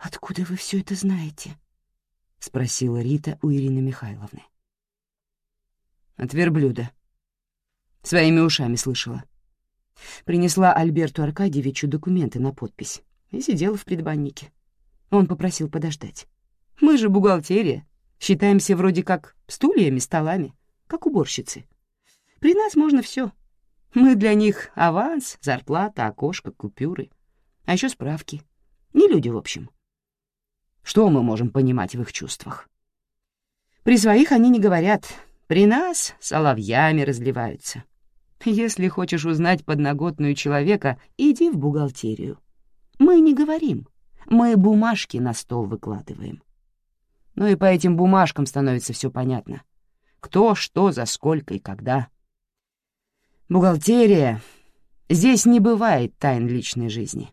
«Откуда вы все это знаете?» — спросила Рита у Ирины Михайловны. «От верблюда. Своими ушами слышала. Принесла Альберту Аркадьевичу документы на подпись и сидела в предбаннике. Он попросил подождать. Мы же бухгалтерия, считаемся вроде как стульями, столами, как уборщицы. При нас можно все. Мы для них аванс, зарплата, окошко, купюры. А еще справки. Не люди, в общем. Что мы можем понимать в их чувствах? При своих они не говорят, при нас соловьями разливаются. Если хочешь узнать подноготную человека, иди в бухгалтерию. Мы не говорим, мы бумажки на стол выкладываем. Ну и по этим бумажкам становится все понятно. Кто, что, за сколько и когда. Бухгалтерия. Здесь не бывает тайн личной жизни.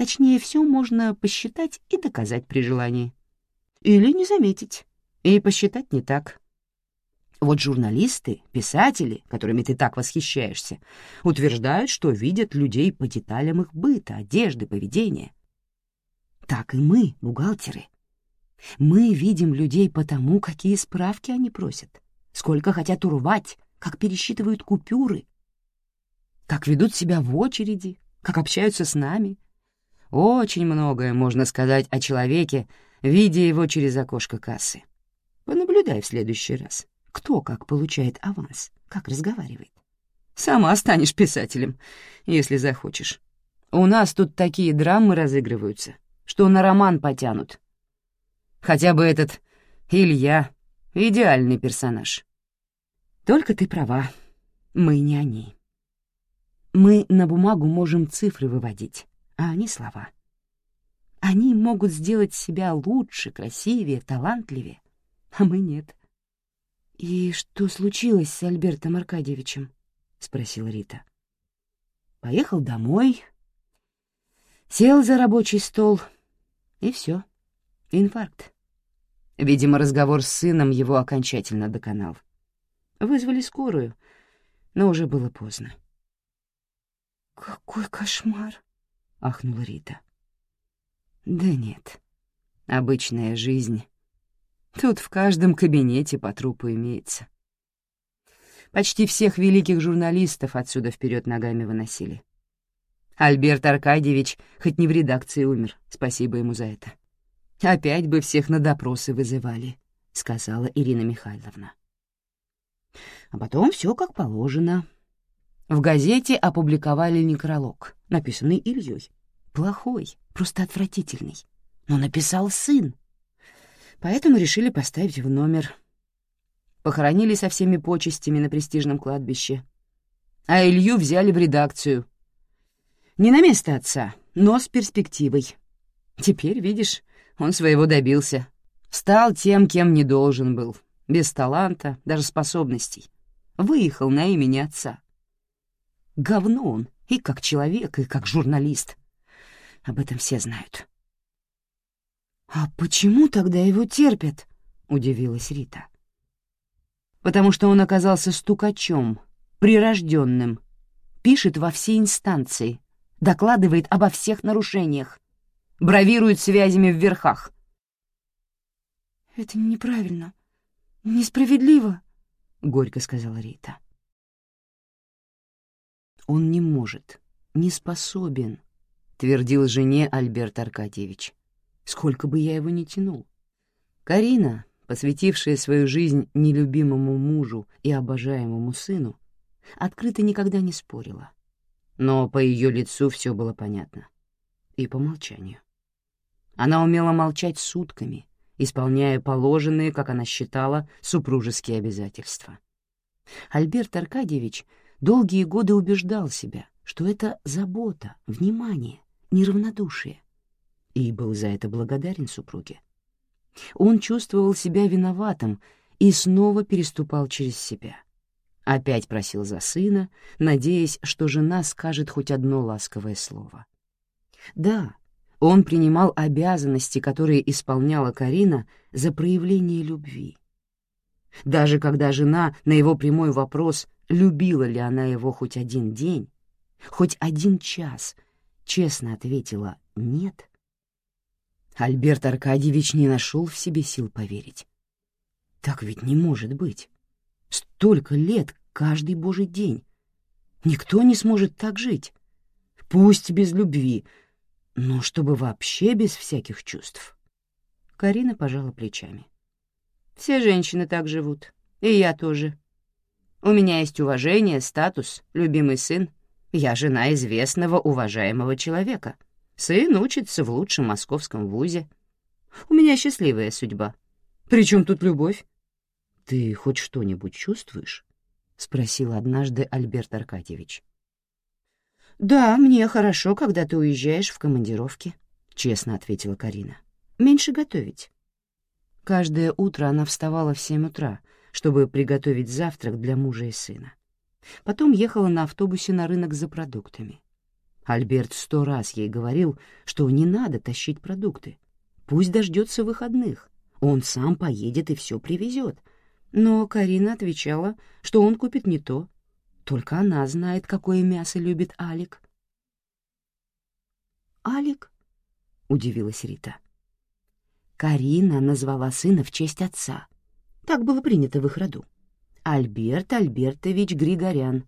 Точнее, все можно посчитать и доказать при желании. Или не заметить, и посчитать не так. Вот журналисты, писатели, которыми ты так восхищаешься, утверждают, что видят людей по деталям их быта, одежды, поведения. Так и мы, бухгалтеры. Мы видим людей по тому, какие справки они просят, сколько хотят урвать, как пересчитывают купюры, как ведут себя в очереди, как общаются с нами — очень многое можно сказать о человеке, видя его через окошко кассы. Понаблюдай в следующий раз, кто как получает аванс, как разговаривает. Сама станешь писателем, если захочешь. У нас тут такие драмы разыгрываются, что на роман потянут. Хотя бы этот Илья — идеальный персонаж. Только ты права, мы не они. Мы на бумагу можем цифры выводить, а они слова. Они могут сделать себя лучше, красивее, талантливее, а мы нет. «И что случилось с Альбертом Аркадьевичем?» — спросила Рита. Поехал домой, сел за рабочий стол, и все, инфаркт. Видимо, разговор с сыном его окончательно доконал. Вызвали скорую, но уже было поздно. «Какой кошмар!» — ахнула Рита. «Да нет, обычная жизнь. Тут в каждом кабинете по трупу имеется. Почти всех великих журналистов отсюда вперед ногами выносили. Альберт Аркадьевич хоть не в редакции умер, спасибо ему за это. Опять бы всех на допросы вызывали», — сказала Ирина Михайловна. А потом все как положено. В газете опубликовали некролог, написанный Ильей. Плохой, просто отвратительный. Но написал сын. Поэтому решили поставить в номер. Похоронили со всеми почестями на престижном кладбище. А Илью взяли в редакцию. Не на место отца, но с перспективой. Теперь, видишь, он своего добился. Стал тем, кем не должен был. Без таланта, даже способностей. Выехал на имени отца. Говно он и как человек, и как журналист. Об этом все знают. «А почему тогда его терпят?» — удивилась Рита. «Потому что он оказался стукачом, прирожденным, пишет во все инстанции, докладывает обо всех нарушениях, бравирует связями в верхах». «Это неправильно, несправедливо», — горько сказала Рита. Он не может, не способен, твердил жене Альберт Аркадьевич. Сколько бы я его ни тянул. Карина, посвятившая свою жизнь нелюбимому мужу и обожаемому сыну, открыто никогда не спорила. Но по ее лицу все было понятно. И по молчанию. Она умела молчать сутками, исполняя положенные, как она считала, супружеские обязательства. Альберт Аркадьевич долгие годы убеждал себя, что это забота, внимание, неравнодушие, и был за это благодарен супруге. Он чувствовал себя виноватым и снова переступал через себя. Опять просил за сына, надеясь, что жена скажет хоть одно ласковое слово. Да, он принимал обязанности, которые исполняла Карина, за проявление любви. Даже когда жена на его прямой вопрос любила ли она его хоть один день, хоть один час, честно ответила «нет», Альберт Аркадьевич не нашел в себе сил поверить. Так ведь не может быть. Столько лет, каждый божий день. Никто не сможет так жить. Пусть без любви, но чтобы вообще без всяких чувств. Карина пожала плечами. Все женщины так живут, и я тоже. У меня есть уважение, статус, любимый сын. Я жена известного, уважаемого человека. Сын учится в лучшем московском вузе. У меня счастливая судьба. Причем тут любовь? Ты хоть что-нибудь чувствуешь? — спросил однажды Альберт Аркадьевич. «Да, мне хорошо, когда ты уезжаешь в командировки», — честно ответила Карина. «Меньше готовить». Каждое утро она вставала в семь утра, чтобы приготовить завтрак для мужа и сына. Потом ехала на автобусе на рынок за продуктами. Альберт сто раз ей говорил, что не надо тащить продукты. Пусть дождется выходных. Он сам поедет и все привезет. Но Карина отвечала, что он купит не то. Только она знает, какое мясо любит Алик. «Алик?» — удивилась Рита. Карина назвала сына в честь отца. Так было принято в их роду. Альберт Альбертович Григорян.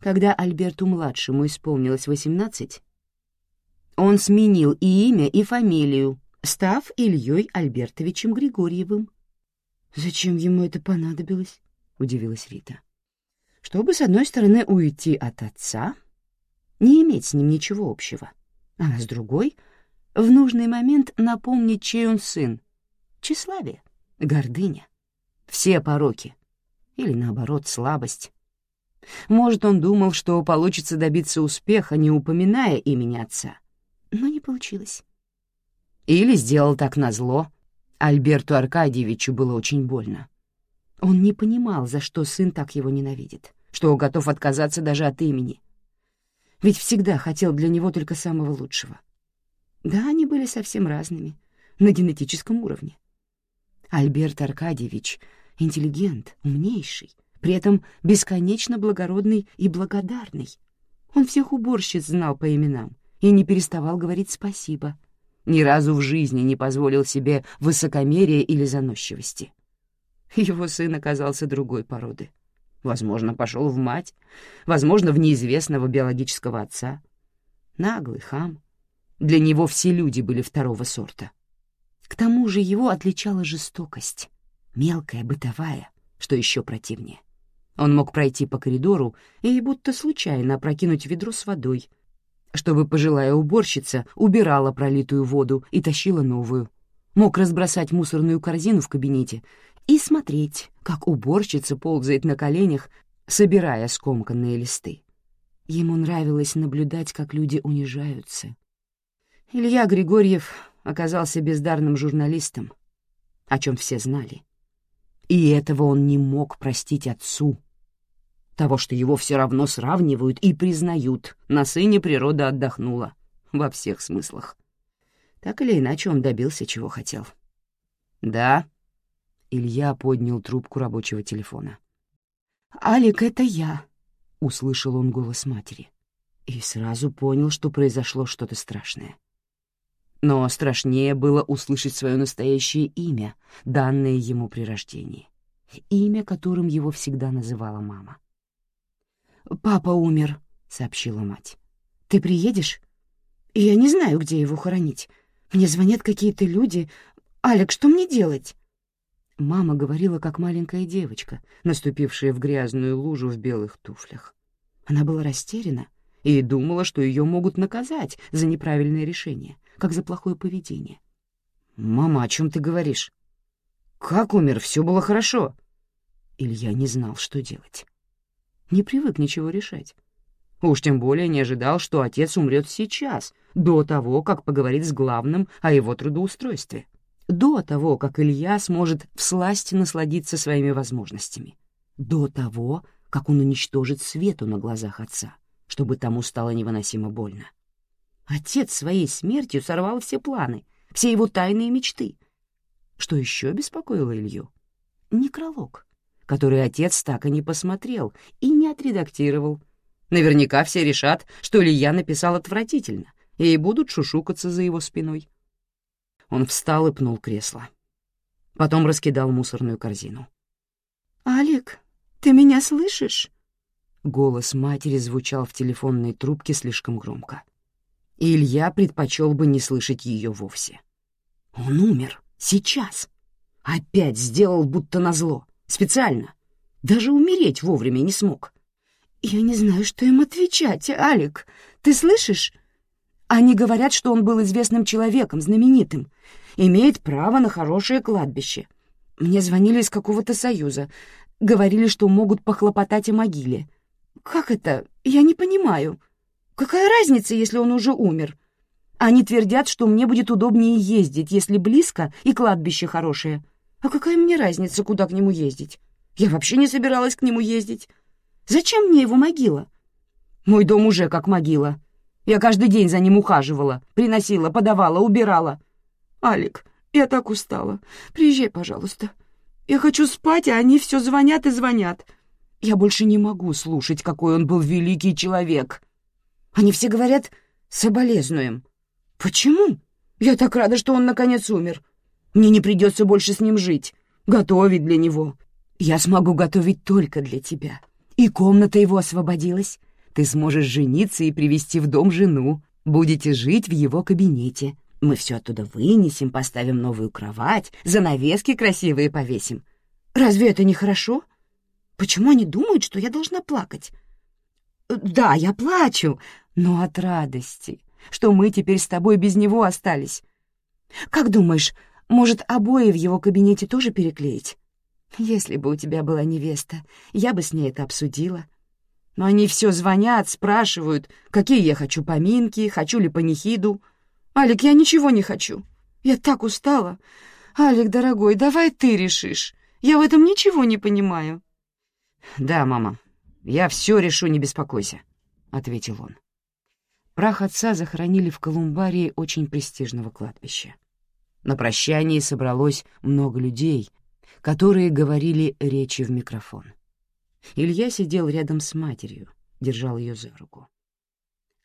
Когда Альберту-младшему исполнилось восемнадцать, он сменил и имя, и фамилию, став Ильей Альбертовичем Григорьевым. «Зачем ему это понадобилось?» — удивилась Рита. «Чтобы, с одной стороны, уйти от отца, не иметь с ним ничего общего, а с другой — в нужный момент напомнить, чей он сын. Тщеславие, гордыня, все пороки, или, наоборот, слабость. Может, он думал, что получится добиться успеха, не упоминая имени отца, но не получилось. Или сделал так назло. Альберту Аркадьевичу было очень больно. Он не понимал, за что сын так его ненавидит, что готов отказаться даже от имени. Ведь всегда хотел для него только самого лучшего. Да, они были совсем разными, на генетическом уровне. Альберт Аркадьевич — интеллигент, умнейший, при этом бесконечно благородный и благодарный. Он всех уборщиц знал по именам и не переставал говорить спасибо — ни разу в жизни не позволил себе высокомерия или заносчивости. Его сын оказался другой породы. Возможно, пошел в мать, возможно, в неизвестного биологического отца. Наглый хам. Для него все люди были второго сорта. К тому же его отличала жестокость, мелкая, бытовая, что еще противнее. Он мог пройти по коридору и будто случайно опрокинуть ведро с водой, чтобы пожилая уборщица убирала пролитую воду и тащила новую. Мог разбросать мусорную корзину в кабинете и смотреть, как уборщица ползает на коленях, собирая скомканные листы. Ему нравилось наблюдать, как люди унижаются. Илья Григорьев оказался бездарным журналистом, о чем все знали. И этого он не мог простить отцу — того, что его все равно сравнивают и признают, на сыне природа отдохнула. Во всех смыслах. Так или иначе он добился, чего хотел. «Да?» — Илья поднял трубку рабочего телефона. «Алик, это я», — услышал он голос матери. И сразу понял, что произошло что-то страшное. Но страшнее было услышать свое настоящее имя, данное ему при рождении. Имя, которым его всегда называла мама. «Папа умер», — сообщила мать. «Ты приедешь? Я не знаю, где его хоронить. Мне звонят какие-то люди. Алек, что мне делать?» Мама говорила, как маленькая девочка, наступившая в грязную лужу в белых туфлях. Она была растеряна и думала, что ее могут наказать за неправильное решение, как за плохое поведение. «Мама, о чем ты говоришь? Как умер? Все было хорошо». Илья не знал, что делать не привык ничего решать. Уж тем более не ожидал, что отец умрет сейчас, до того, как поговорит с главным о его трудоустройстве, до того, как Илья сможет всласть насладиться своими возможностями, до того, как он уничтожит свету на глазах отца, чтобы тому стало невыносимо больно. Отец своей смертью сорвал все планы, все его тайные мечты. Что еще беспокоило Илью? Некролог который отец так и не посмотрел и не отредактировал. Наверняка все решат, что Илья написал отвратительно, и будут шушукаться за его спиной. Он встал и пнул кресло. Потом раскидал мусорную корзину. «Алик, ты меня слышишь?» Голос матери звучал в телефонной трубке слишком громко. И Илья предпочел бы не слышать ее вовсе. Он умер. Сейчас. Опять сделал будто назло. Специально. Даже умереть вовремя не смог. «Я не знаю, что им отвечать, Алик. Ты слышишь? Они говорят, что он был известным человеком, знаменитым, имеет право на хорошее кладбище. Мне звонили из какого-то союза, говорили, что могут похлопотать о могиле. Как это? Я не понимаю. Какая разница, если он уже умер? Они твердят, что мне будет удобнее ездить, если близко и кладбище хорошее. А какая мне разница, куда к нему ездить? Я вообще не собиралась к нему ездить. Зачем мне его могила? Мой дом уже как могила. Я каждый день за ним ухаживала, приносила, подавала, убирала. Алик, я так устала. Приезжай, пожалуйста. Я хочу спать, а они все звонят и звонят. Я больше не могу слушать, какой он был великий человек. Они все говорят «соболезнуем». Почему? Я так рада, что он наконец умер. Мне не придется больше с ним жить, готовить для него. Я смогу готовить только для тебя. И комната его освободилась. Ты сможешь жениться и привести в дом жену. Будете жить в его кабинете. Мы все оттуда вынесем, поставим новую кровать, занавески красивые повесим. Разве это не хорошо? Почему они думают, что я должна плакать? Да, я плачу, но от радости, что мы теперь с тобой без него остались. Как думаешь, может, обои в его кабинете тоже переклеить? Если бы у тебя была невеста, я бы с ней это обсудила. Но они все звонят, спрашивают, какие я хочу поминки, хочу ли панихиду. Алик, я ничего не хочу. Я так устала. Алик, дорогой, давай ты решишь. Я в этом ничего не понимаю. Да, мама, я все решу, не беспокойся, — ответил он. Прах отца захоронили в Колумбарии очень престижного кладбища. На прощании собралось много людей, которые говорили речи в микрофон. Илья сидел рядом с матерью, держал ее за руку.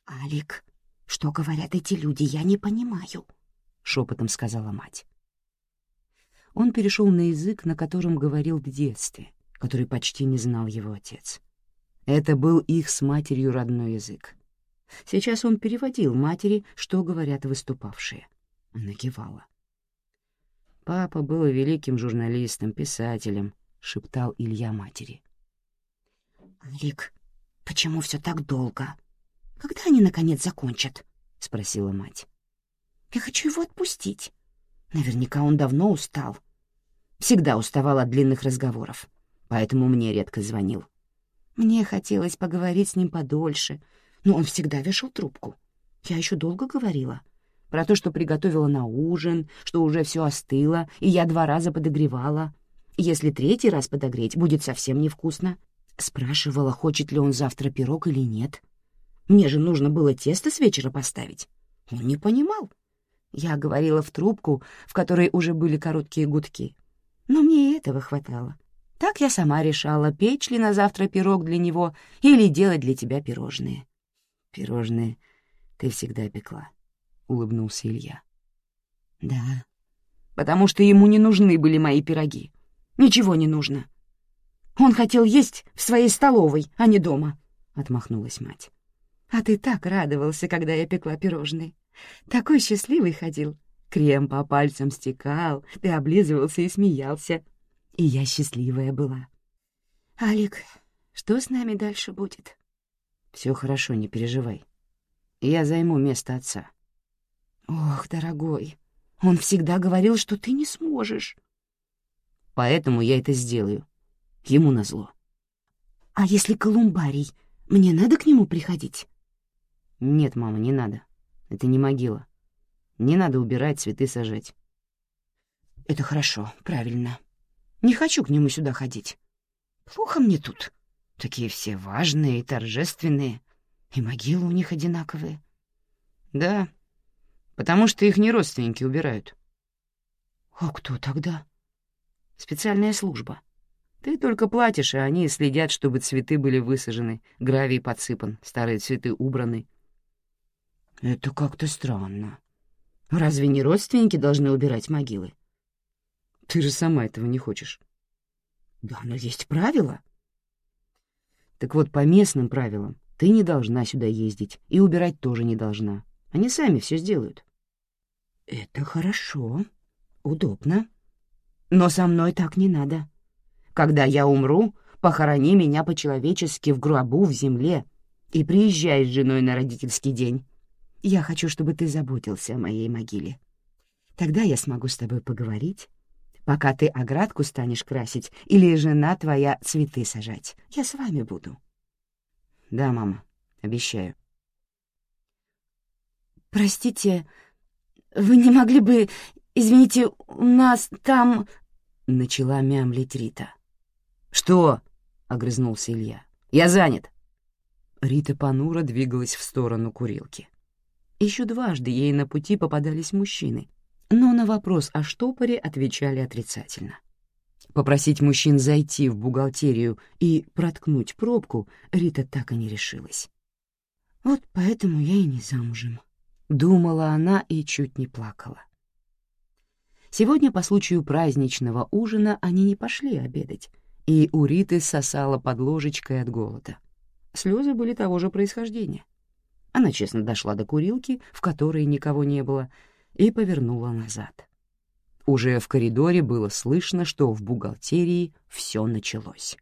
«Алик, что говорят эти люди, я не понимаю», — шепотом сказала мать. Он перешел на язык, на котором говорил в детстве, который почти не знал его отец. Это был их с матерью родной язык. Сейчас он переводил матери, что говорят выступавшие. Она. «Папа был великим журналистом, писателем», — шептал Илья матери. «Алик, почему все так долго? Когда они, наконец, закончат?» — спросила мать. «Я хочу его отпустить. Наверняка он давно устал. Всегда уставал от длинных разговоров, поэтому мне редко звонил. Мне хотелось поговорить с ним подольше, но он всегда вешал трубку. Я еще долго говорила — про то, что приготовила на ужин, что уже все остыло, и я два раза подогревала. Если третий раз подогреть, будет совсем невкусно. Спрашивала, хочет ли он завтра пирог или нет. Мне же нужно было тесто с вечера поставить. Он не понимал. Я говорила в трубку, в которой уже были короткие гудки. Но мне и этого хватало. Так я сама решала, печь ли на завтра пирог для него или делать для тебя пирожные. Пирожные ты всегда пекла. — улыбнулся Илья. «Да, потому что ему не нужны были мои пироги. Ничего не нужно. Он хотел есть в своей столовой, а не дома», — отмахнулась мать. «А ты так радовался, когда я пекла пирожные. Такой счастливый ходил. Крем по пальцам стекал, ты облизывался и смеялся. И я счастливая была. Алик, что с нами дальше будет?» «Все хорошо, не переживай. Я займу место отца», «Ох, дорогой, он всегда говорил, что ты не сможешь». «Поэтому я это сделаю. Ему назло». «А если Колумбарий, мне надо к нему приходить?» «Нет, мама, не надо. Это не могила. Не надо убирать, цветы сажать». «Это хорошо, правильно. Не хочу к нему сюда ходить. Плохо мне тут. Такие все важные и торжественные, и могилы у них одинаковые». «Да, потому что их не родственники убирают. А кто тогда? Специальная служба. Ты только платишь, и они следят, чтобы цветы были высажены, гравий подсыпан, старые цветы убраны. Это как-то странно. Разве не родственники должны убирать могилы? Ты же сама этого не хочешь. Да, но есть правила. Так вот, по местным правилам, ты не должна сюда ездить и убирать тоже не должна. Они сами все сделают. Это хорошо, удобно. Но со мной так не надо. Когда я умру, похорони меня по-человечески в гробу в земле и приезжай с женой на родительский день. Я хочу, чтобы ты заботился о моей могиле. Тогда я смогу с тобой поговорить, пока ты оградку станешь красить или жена твоя цветы сажать. Я с вами буду. Да, мама, обещаю. Простите, вы не могли бы... Извините, у нас там... Начала мямлить Рита. «Что?» — огрызнулся Илья. «Я занят». Рита понуро двигалась в сторону курилки. Еще дважды ей на пути попадались мужчины, но на вопрос о штопоре отвечали отрицательно. Попросить мужчин зайти в бухгалтерию и проткнуть пробку Рита так и не решилась. «Вот поэтому я и не замужем», — думала она и чуть не плакала. Сегодня по случаю праздничного ужина они не пошли обедать, и у Риты сосала под ложечкой от голода. Слезы были того же происхождения. Она честно дошла до курилки, в которой никого не было, и повернула назад. Уже в коридоре было слышно, что в бухгалтерии все началось.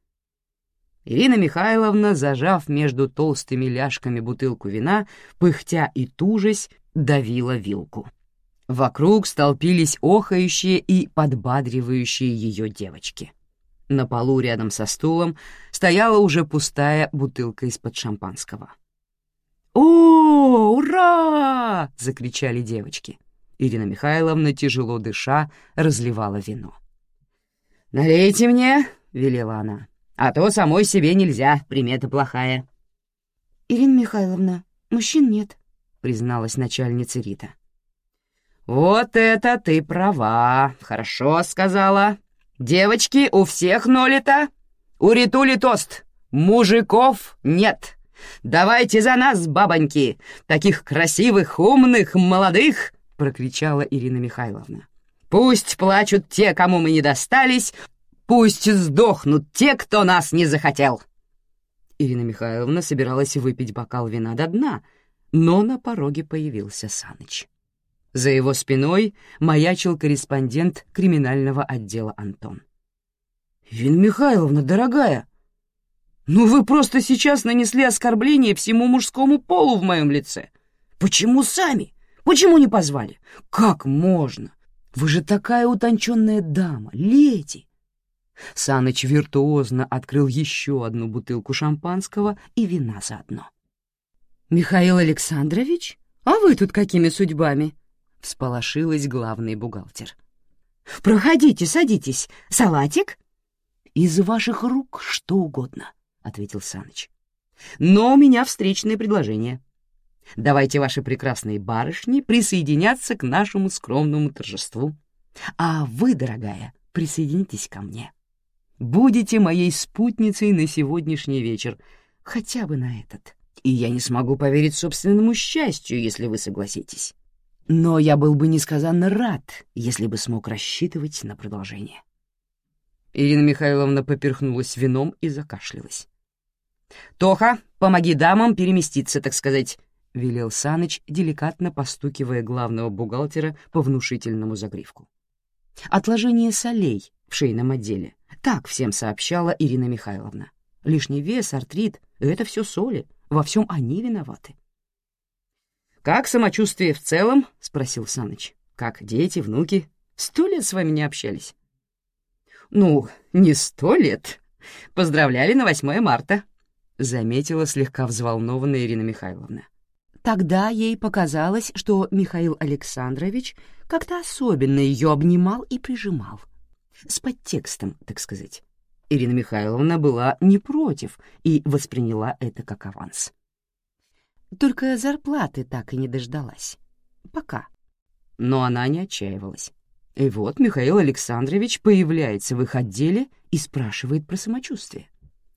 Ирина Михайловна, зажав между толстыми ляжками бутылку вина, пыхтя и тужась, давила вилку. Вокруг столпились охающие и подбадривающие ее девочки. На полу рядом со стулом стояла уже пустая бутылка из-под шампанского. «О, ура!» — закричали девочки. Ирина Михайловна, тяжело дыша, разливала вино. «Налейте мне», — велела она, — «а то самой себе нельзя, примета плохая». «Ирина Михайловна, мужчин нет», — призналась начальница Рита. «Вот это ты права, хорошо сказала. Девочки, у всех нолито. У Ритули тост. Мужиков нет. Давайте за нас, бабоньки, таких красивых, умных, молодых!» — прокричала Ирина Михайловна. «Пусть плачут те, кому мы не достались, пусть сдохнут те, кто нас не захотел!» Ирина Михайловна собиралась выпить бокал вина до дна, но на пороге появился Саныч. За его спиной маячил корреспондент криминального отдела Антон. «Вин Михайловна, дорогая, ну вы просто сейчас нанесли оскорбление всему мужскому полу в моем лице. Почему сами? Почему не позвали? Как можно? Вы же такая утонченная дама, леди!» Саныч виртуозно открыл еще одну бутылку шампанского и вина заодно. «Михаил Александрович, а вы тут какими судьбами?» — всполошилась главный бухгалтер. «Проходите, садитесь. Салатик?» «Из ваших рук что угодно», — ответил Саныч. «Но у меня встречное предложение. Давайте ваши прекрасные барышни присоединяться к нашему скромному торжеству. А вы, дорогая, присоединитесь ко мне. Будете моей спутницей на сегодняшний вечер, хотя бы на этот. И я не смогу поверить собственному счастью, если вы согласитесь» но я был бы несказанно рад, если бы смог рассчитывать на продолжение. Ирина Михайловна поперхнулась вином и закашлялась. «Тоха, помоги дамам переместиться, так сказать», — велел Саныч, деликатно постукивая главного бухгалтера по внушительному загривку. «Отложение солей в шейном отделе. Так всем сообщала Ирина Михайловна. Лишний вес, артрит — это все соли, во всем они виноваты. «Как самочувствие в целом?» — спросил Саныч. «Как дети, внуки? Сто лет с вами не общались?» «Ну, не сто лет. Поздравляли на 8 марта», — заметила слегка взволнованная Ирина Михайловна. Тогда ей показалось, что Михаил Александрович как-то особенно ее обнимал и прижимал. С подтекстом, так сказать. Ирина Михайловна была не против и восприняла это как аванс. Только зарплаты так и не дождалась. Пока. Но она не отчаивалась. И вот Михаил Александрович появляется в их отделе и спрашивает про самочувствие.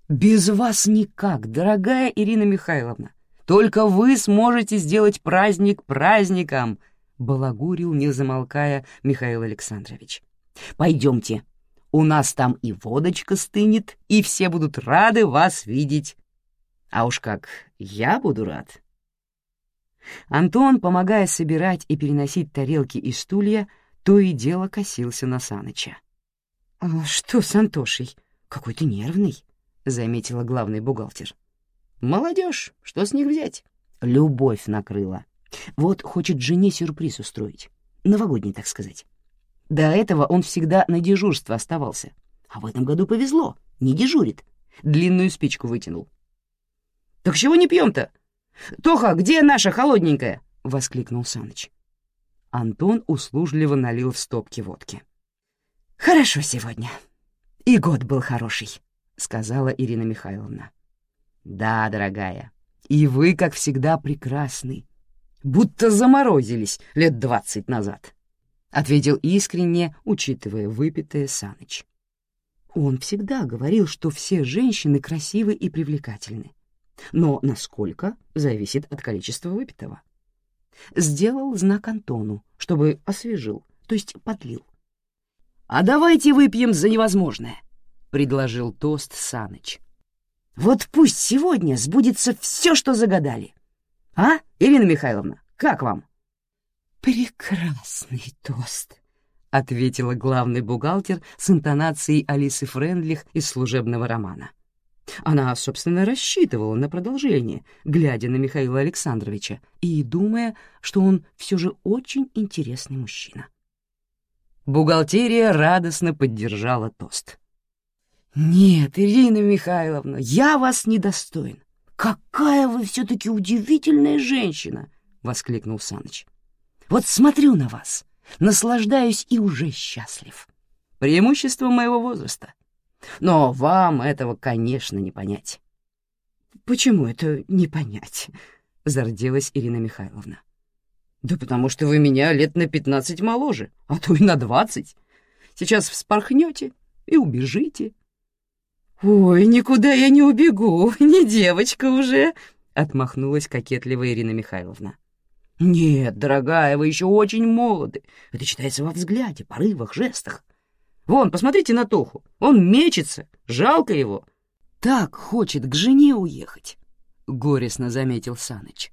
«Без вас никак, дорогая Ирина Михайловна. Только вы сможете сделать праздник праздником», — балагурил, не замолкая, Михаил Александрович. «Пойдемте, у нас там и водочка стынет, и все будут рады вас видеть. А уж как я буду рад!» Антон, помогая собирать и переносить тарелки и стулья, то и дело косился на Саныча. «А что с Антошей? Какой-то нервный», — заметила главный бухгалтер. «Молодежь, что с них взять?» Любовь накрыла. Вот хочет жене сюрприз устроить. Новогодний, так сказать. До этого он всегда на дежурство оставался. А в этом году повезло, не дежурит. Длинную спичку вытянул. «Так чего не пьем-то? Тоха, где наша холодненькая?» — воскликнул Саныч. Антон услужливо налил в стопки водки. «Хорошо сегодня. И год был хороший», — сказала Ирина Михайловна. «Да, дорогая, и вы, как всегда, прекрасны. Будто заморозились лет двадцать назад», — ответил искренне, учитывая выпитое Саныч. Он всегда говорил, что все женщины красивы и привлекательны. Но насколько зависит от количества выпитого. Сделал знак Антону, чтобы освежил, то есть подлил. «А давайте выпьем за невозможное», — предложил тост Саныч. «Вот пусть сегодня сбудется все, что загадали. А, Ирина Михайловна, как вам?» «Прекрасный тост», — ответила главный бухгалтер с интонацией Алисы Френдлих из служебного романа. Она, собственно, рассчитывала на продолжение, глядя на Михаила Александровича и думая, что он все же очень интересный мужчина. Бухгалтерия радостно поддержала тост. «Нет, Ирина Михайловна, я вас недостоин. Какая вы все-таки удивительная женщина!» — воскликнул Саныч. «Вот смотрю на вас, наслаждаюсь и уже счастлив. Преимущество моего возраста. Но вам этого, конечно, не понять». «Почему это не понять?» — зарделась Ирина Михайловна. «Да потому что вы меня лет на пятнадцать моложе, а то и на двадцать. Сейчас вспорхнете и убежите». «Ой, никуда я не убегу, не девочка уже», — отмахнулась кокетливая Ирина Михайловна. «Нет, дорогая, вы еще очень молоды. Это читается во взгляде, порывах, жестах. Вон, посмотрите на Тоху. Он мечется. Жалко его. Так хочет к жене уехать, — горестно заметил Саныч.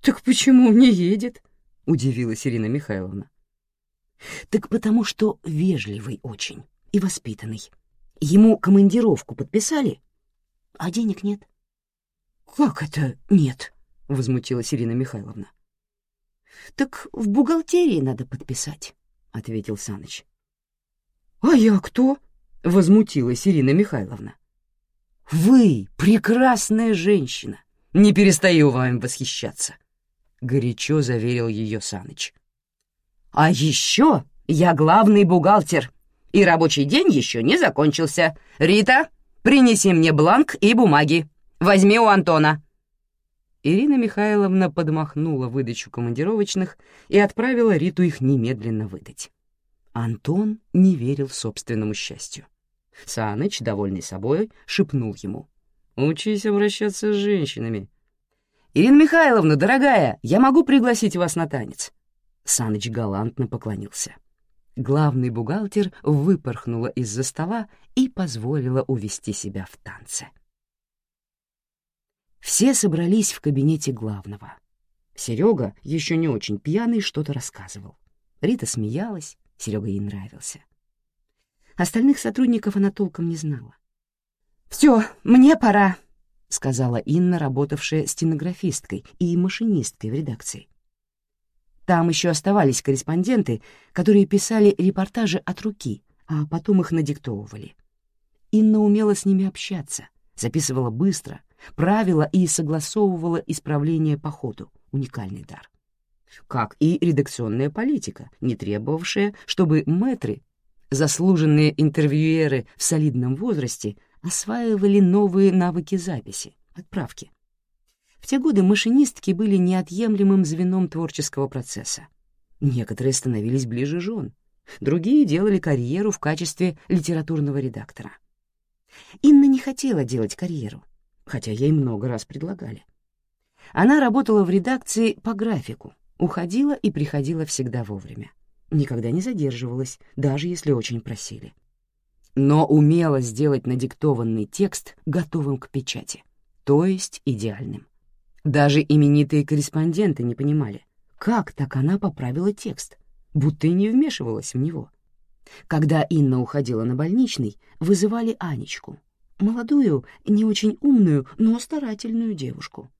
Так почему не едет? — удивилась Ирина Михайловна. Так потому что вежливый очень и воспитанный. Ему командировку подписали, а денег нет. «Как это нет?» — возмутилась Ирина Михайловна. «Так в бухгалтерии надо подписать», — ответил Саныч. «А я кто?» — возмутилась Ирина Михайловна. «Вы прекрасная женщина! Не перестаю вами восхищаться!» — горячо заверил ее Саныч. «А еще я главный бухгалтер, и рабочий день еще не закончился. Рита, принеси мне бланк и бумаги. Возьми у Антона». Ирина Михайловна подмахнула выдачу командировочных и отправила Риту их немедленно выдать. Антон не верил собственному счастью. Саныч, довольный собой, шепнул ему. «Учись обращаться с женщинами». «Ирина Михайловна, дорогая, я могу пригласить вас на танец?» Саныч галантно поклонился. Главный бухгалтер выпорхнула из-за стола и позволила увести себя в танце. Все собрались в кабинете главного. Серега, еще не очень пьяный, что-то рассказывал. Рита смеялась, Серега ей нравился. Остальных сотрудников она толком не знала. «Все, мне пора», — сказала Инна, работавшая стенографисткой и машинисткой в редакции. Там еще оставались корреспонденты, которые писали репортажи от руки, а потом их надиктовывали. Инна умела с ними общаться, записывала быстро, правила и согласовывала исправления по ходу. Уникальный дар как и редакционная политика, не требовавшая, чтобы мэтры, заслуженные интервьюеры в солидном возрасте, осваивали новые навыки записи, отправки. В те годы машинистки были неотъемлемым звеном творческого процесса. Некоторые становились ближе жен, другие делали карьеру в качестве литературного редактора. Инна не хотела делать карьеру, хотя ей много раз предлагали. Она работала в редакции по графику, Уходила и приходила всегда вовремя. Никогда не задерживалась, даже если очень просили. Но умела сделать надиктованный текст готовым к печати, то есть идеальным. Даже именитые корреспонденты не понимали, как так она поправила текст, будто и не вмешивалась в него. Когда Инна уходила на больничный, вызывали Анечку, молодую, не очень умную, но старательную девушку.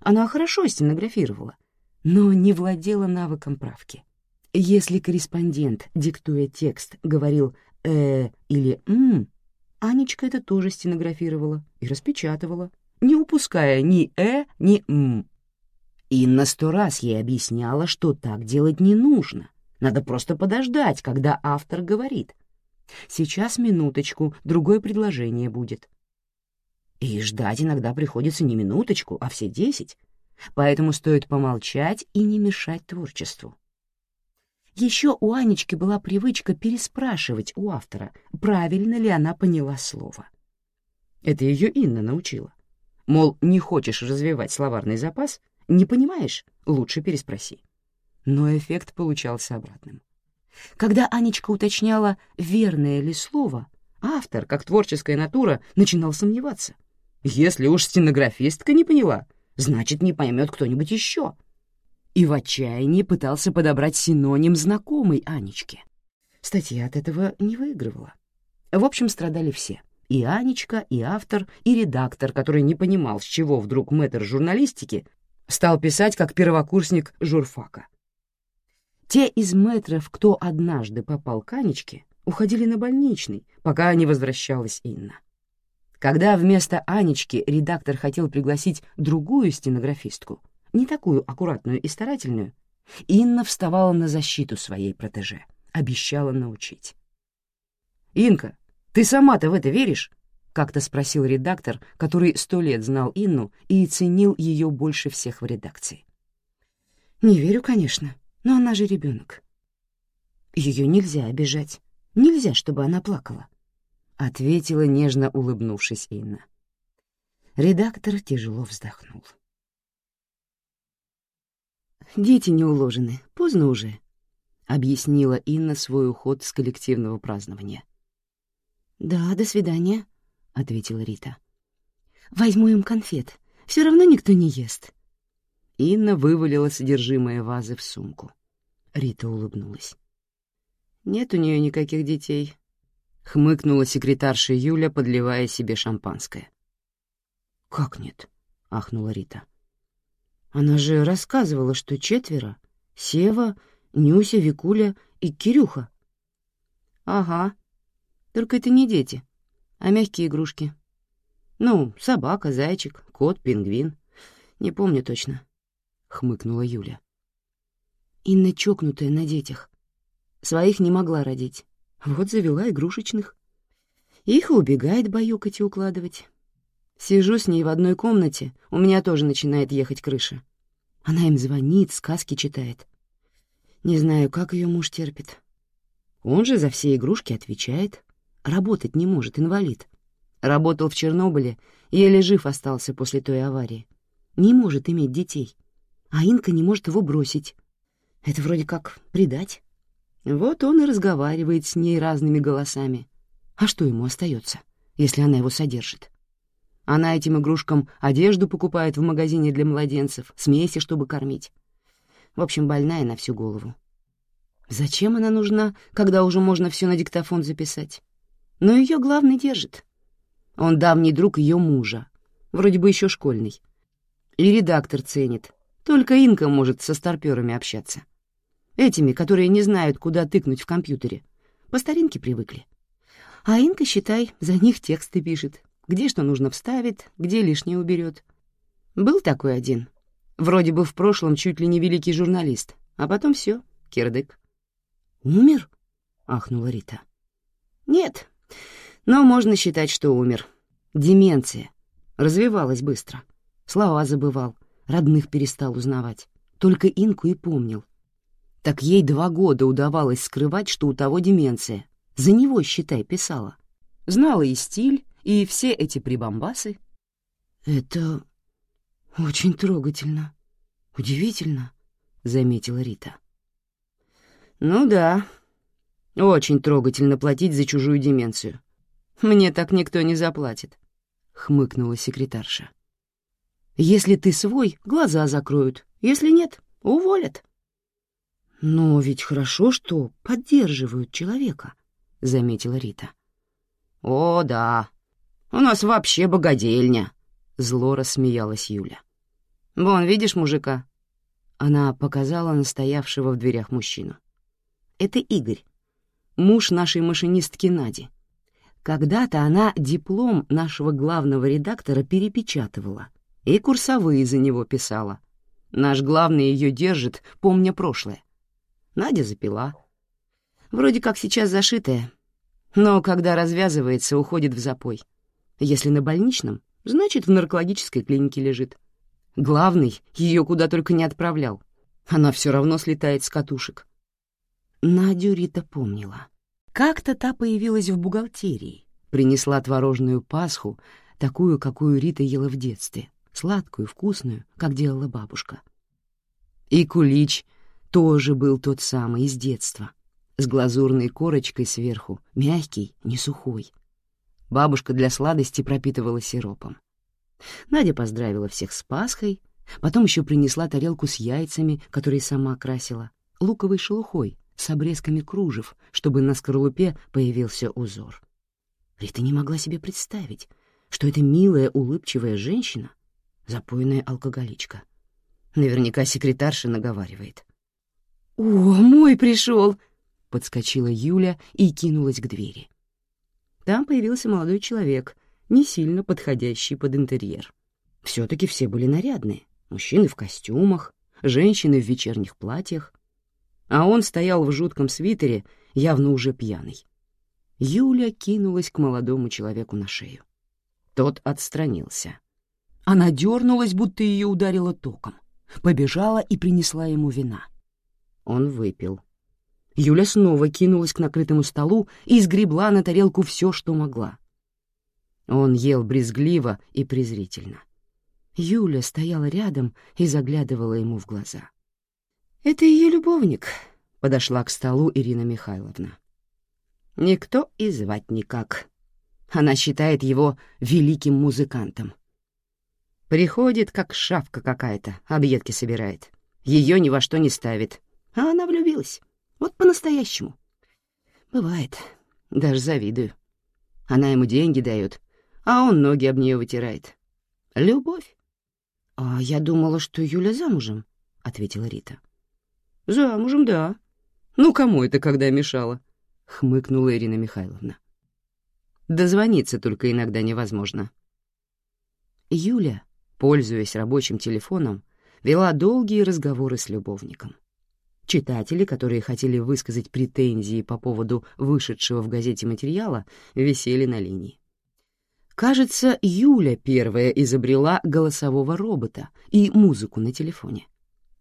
Она хорошо стенографировала, но не владела навыком правки. Если корреспондент, диктуя текст, говорил «э» или «м», Анечка это тоже стенографировала и распечатывала, не упуская ни «э», ни «м». Инна сто раз ей объясняла, что так делать не нужно. Надо просто подождать, когда автор говорит. Сейчас, минуточку, другое предложение будет. И ждать иногда приходится не минуточку, а все десять, поэтому стоит помолчать и не мешать творчеству. Еще у Анечки была привычка переспрашивать у автора, правильно ли она поняла слово. Это ее Инна научила. Мол, не хочешь развивать словарный запас, не понимаешь, лучше переспроси. Но эффект получался обратным. Когда Анечка уточняла, верное ли слово, автор, как творческая натура, начинал сомневаться. Если уж стенографистка не поняла, значит, не поймет кто-нибудь еще. И в отчаянии пытался подобрать синоним знакомой Анечке. Статья от этого не выигрывала. В общем, страдали все. И Анечка, и автор, и редактор, который не понимал, с чего вдруг мэтр журналистики стал писать как первокурсник журфака. Те из мэтров, кто однажды попал к Анечке, уходили на больничный, пока не возвращалась Инна. Когда вместо Анечки редактор хотел пригласить другую стенографистку, не такую аккуратную и старательную, Инна вставала на защиту своей протеже, обещала научить. «Инка, ты сама-то в это веришь?» — как-то спросил редактор, который сто лет знал Инну и ценил ее больше всех в редакции. «Не верю, конечно, но она же ребенок. Ее нельзя обижать, нельзя, чтобы она плакала ответила, нежно улыбнувшись Инна. Редактор тяжело вздохнул. «Дети не уложены, поздно уже», — объяснила Инна свой уход с коллективного празднования. «Да, до свидания», — ответила Рита. «Возьму им конфет, все равно никто не ест». Инна вывалила содержимое вазы в сумку. Рита улыбнулась. «Нет у нее никаких детей, — хмыкнула секретарша Юля, подливая себе шампанское. «Как нет?» — ахнула Рита. «Она же рассказывала, что четверо — Сева, Нюся, Викуля и Кирюха». «Ага, только это не дети, а мягкие игрушки. Ну, собака, зайчик, кот, пингвин. Не помню точно», — хмыкнула Юля. Инна чокнутая на детях. Своих не могла родить. Вот завела игрушечных. Их убегает баюкать и укладывать. Сижу с ней в одной комнате, у меня тоже начинает ехать крыша. Она им звонит, сказки читает. Не знаю, как ее муж терпит. Он же за все игрушки отвечает. Работать не может, инвалид. Работал в Чернобыле, еле жив остался после той аварии. Не может иметь детей. А Инка не может его бросить. Это вроде как предать. Вот он и разговаривает с ней разными голосами. А что ему остается, если она его содержит? Она этим игрушкам одежду покупает в магазине для младенцев, смеси, чтобы кормить. В общем, больная на всю голову. Зачем она нужна, когда уже можно все на диктофон записать? Но ее главный держит. Он давний друг ее мужа, вроде бы еще школьный. И редактор ценит. Только Инка может со старперами общаться. Этими, которые не знают, куда тыкнуть в компьютере. По старинке привыкли. А Инка, считай, за них тексты пишет. Где что нужно вставит, где лишнее уберет. Был такой один. Вроде бы в прошлом чуть ли не великий журналист. А потом все, кирдык. «Умер?» — ахнула Рита. «Нет, но можно считать, что умер. Деменция. Развивалась быстро. Слова забывал, родных перестал узнавать. Только Инку и помнил. Так ей два года удавалось скрывать, что у того деменция. За него, считай, писала. Знала и стиль, и все эти прибамбасы. «Это очень трогательно, удивительно», — заметила Рита. «Ну да, очень трогательно платить за чужую деменцию. Мне так никто не заплатит», — хмыкнула секретарша. «Если ты свой, глаза закроют, если нет, уволят». «Но ведь хорошо, что поддерживают человека», — заметила Рита. «О, да, у нас вообще богадельня», — зло рассмеялась Юля. «Вон, видишь мужика?» Она показала настоявшего в дверях мужчину. «Это Игорь, муж нашей машинистки Нади. Когда-то она диплом нашего главного редактора перепечатывала и курсовые за него писала. Наш главный ее держит, помня прошлое. Надя запила. Вроде как сейчас зашитая, но когда развязывается, уходит в запой. Если на больничном, значит, в наркологической клинике лежит. Главный ее куда только не отправлял. Она все равно слетает с катушек. Надю Рита помнила. Как-то та появилась в бухгалтерии, принесла творожную пасху, такую, какую Рита ела в детстве, сладкую, вкусную, как делала бабушка. И кулич тоже был тот самый из детства, с глазурной корочкой сверху, мягкий, не сухой. Бабушка для сладости пропитывала сиропом. Надя поздравила всех с Пасхой, потом еще принесла тарелку с яйцами, которые сама красила, луковой шелухой с обрезками кружев, чтобы на скорлупе появился узор. Рита не могла себе представить, что эта милая, улыбчивая женщина — запойная алкоголичка. Наверняка секретарша наговаривает. «О, мой пришел!» — подскочила Юля и кинулась к двери. Там появился молодой человек, не сильно подходящий под интерьер. Все-таки все были нарядные. Мужчины в костюмах, женщины в вечерних платьях. А он стоял в жутком свитере, явно уже пьяный. Юля кинулась к молодому человеку на шею. Тот отстранился. Она дернулась, будто ее ударило током. Побежала и принесла ему вина. Он выпил. Юля снова кинулась к накрытому столу и сгребла на тарелку все, что могла. Он ел брезгливо и презрительно. Юля стояла рядом и заглядывала ему в глаза. «Это ее любовник», — подошла к столу Ирина Михайловна. «Никто и звать никак. Она считает его великим музыкантом. Приходит, как шавка какая-то, объедки собирает. Ее ни во что не ставит. А она влюбилась. Вот по-настоящему. Бывает. Даже завидую. Она ему деньги дает, а он ноги об нее вытирает. Любовь. «А я думала, что Юля замужем», — ответила Рита. «Замужем, да. Ну, кому это когда мешало?» — хмыкнула Ирина Михайловна. «Дозвониться только иногда невозможно». Юля, пользуясь рабочим телефоном, вела долгие разговоры с любовником. Читатели, которые хотели высказать претензии по поводу вышедшего в газете материала, висели на линии. Кажется, Юля первая изобрела голосового робота и музыку на телефоне.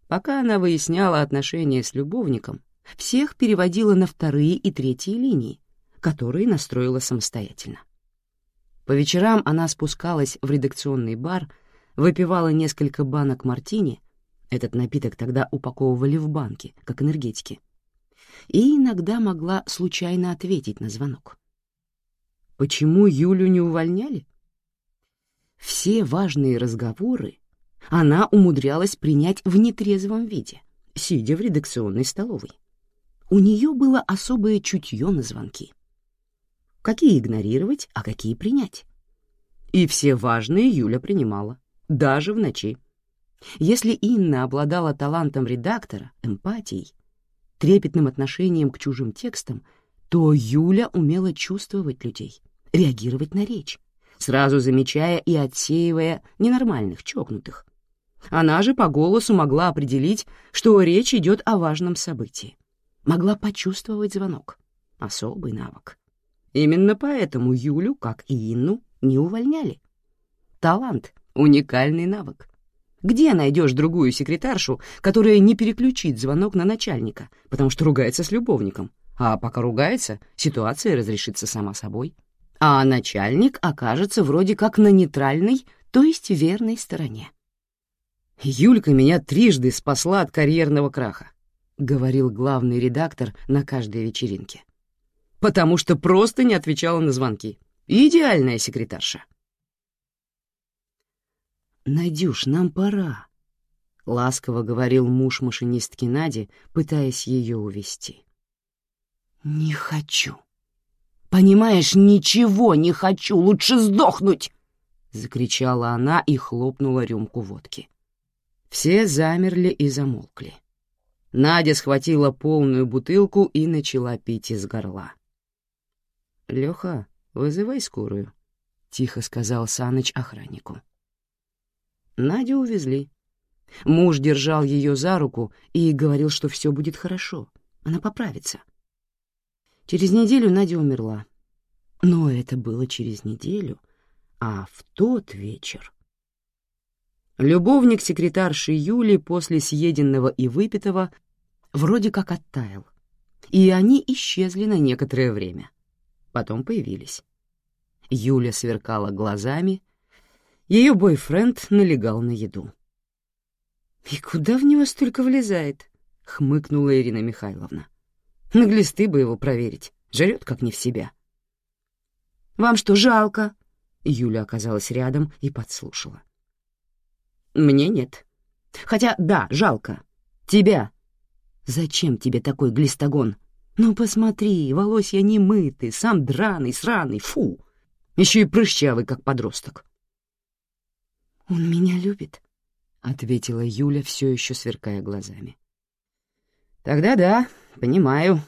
Пока она выясняла отношения с любовником, всех переводила на вторые и третьи линии, которые настроила самостоятельно. По вечерам она спускалась в редакционный бар, выпивала несколько банок мартини, этот напиток тогда упаковывали в банки, как энергетики, и иногда могла случайно ответить на звонок. Почему Юлю не увольняли? Все важные разговоры она умудрялась принять в нетрезвом виде, сидя в редакционной столовой. У нее было особое чутье на звонки. Какие игнорировать, а какие принять. И все важные Юля принимала, даже в ночи. Если Инна обладала талантом редактора, эмпатией, трепетным отношением к чужим текстам, то Юля умела чувствовать людей, реагировать на речь, сразу замечая и отсеивая ненормальных, чокнутых. Она же по голосу могла определить, что речь идет о важном событии. Могла почувствовать звонок. Особый навык. Именно поэтому Юлю, как и Инну, не увольняли. Талант — уникальный навык. Где найдешь другую секретаршу, которая не переключит звонок на начальника, потому что ругается с любовником? А пока ругается, ситуация разрешится сама собой а начальник окажется вроде как на нейтральной, то есть верной стороне. Юлька меня трижды спасла от карьерного краха, говорил главный редактор на каждой вечеринке. Потому что просто не отвечала на звонки. Идеальная секретарша. «Надюш, нам пора», — ласково говорил муж машинистки Нади, пытаясь ее увести. «Не хочу. Понимаешь, ничего не хочу. Лучше сдохнуть!» — закричала она и хлопнула рюмку водки. Все замерли и замолкли. Надя схватила полную бутылку и начала пить из горла. «Лёха, вызывай скорую», — тихо сказал Саныч охраннику. Надю увезли. Муж держал ее за руку и говорил, что все будет хорошо, она поправится. Через неделю Надя умерла. Но это было через неделю, а в тот вечер... Любовник секретарши Юли после съеденного и выпитого вроде как оттаял, и они исчезли на некоторое время. Потом появились. Юля сверкала глазами, ее бойфренд налегал на еду. «И куда в него столько влезает?» — хмыкнула Ирина Михайловна. «На глисты бы его проверить, жрет как не в себя». «Вам что, жалко?» Юля оказалась рядом и подслушала. «Мне нет. Хотя, да, жалко. Тебя. Зачем тебе такой глистогон? Ну, посмотри, волосья не мыты, сам драный, сраный, фу. Еще и прыщавый, как подросток». «Он меня любит», — ответила Юля, все еще сверкая глазами. «Тогда да, понимаю.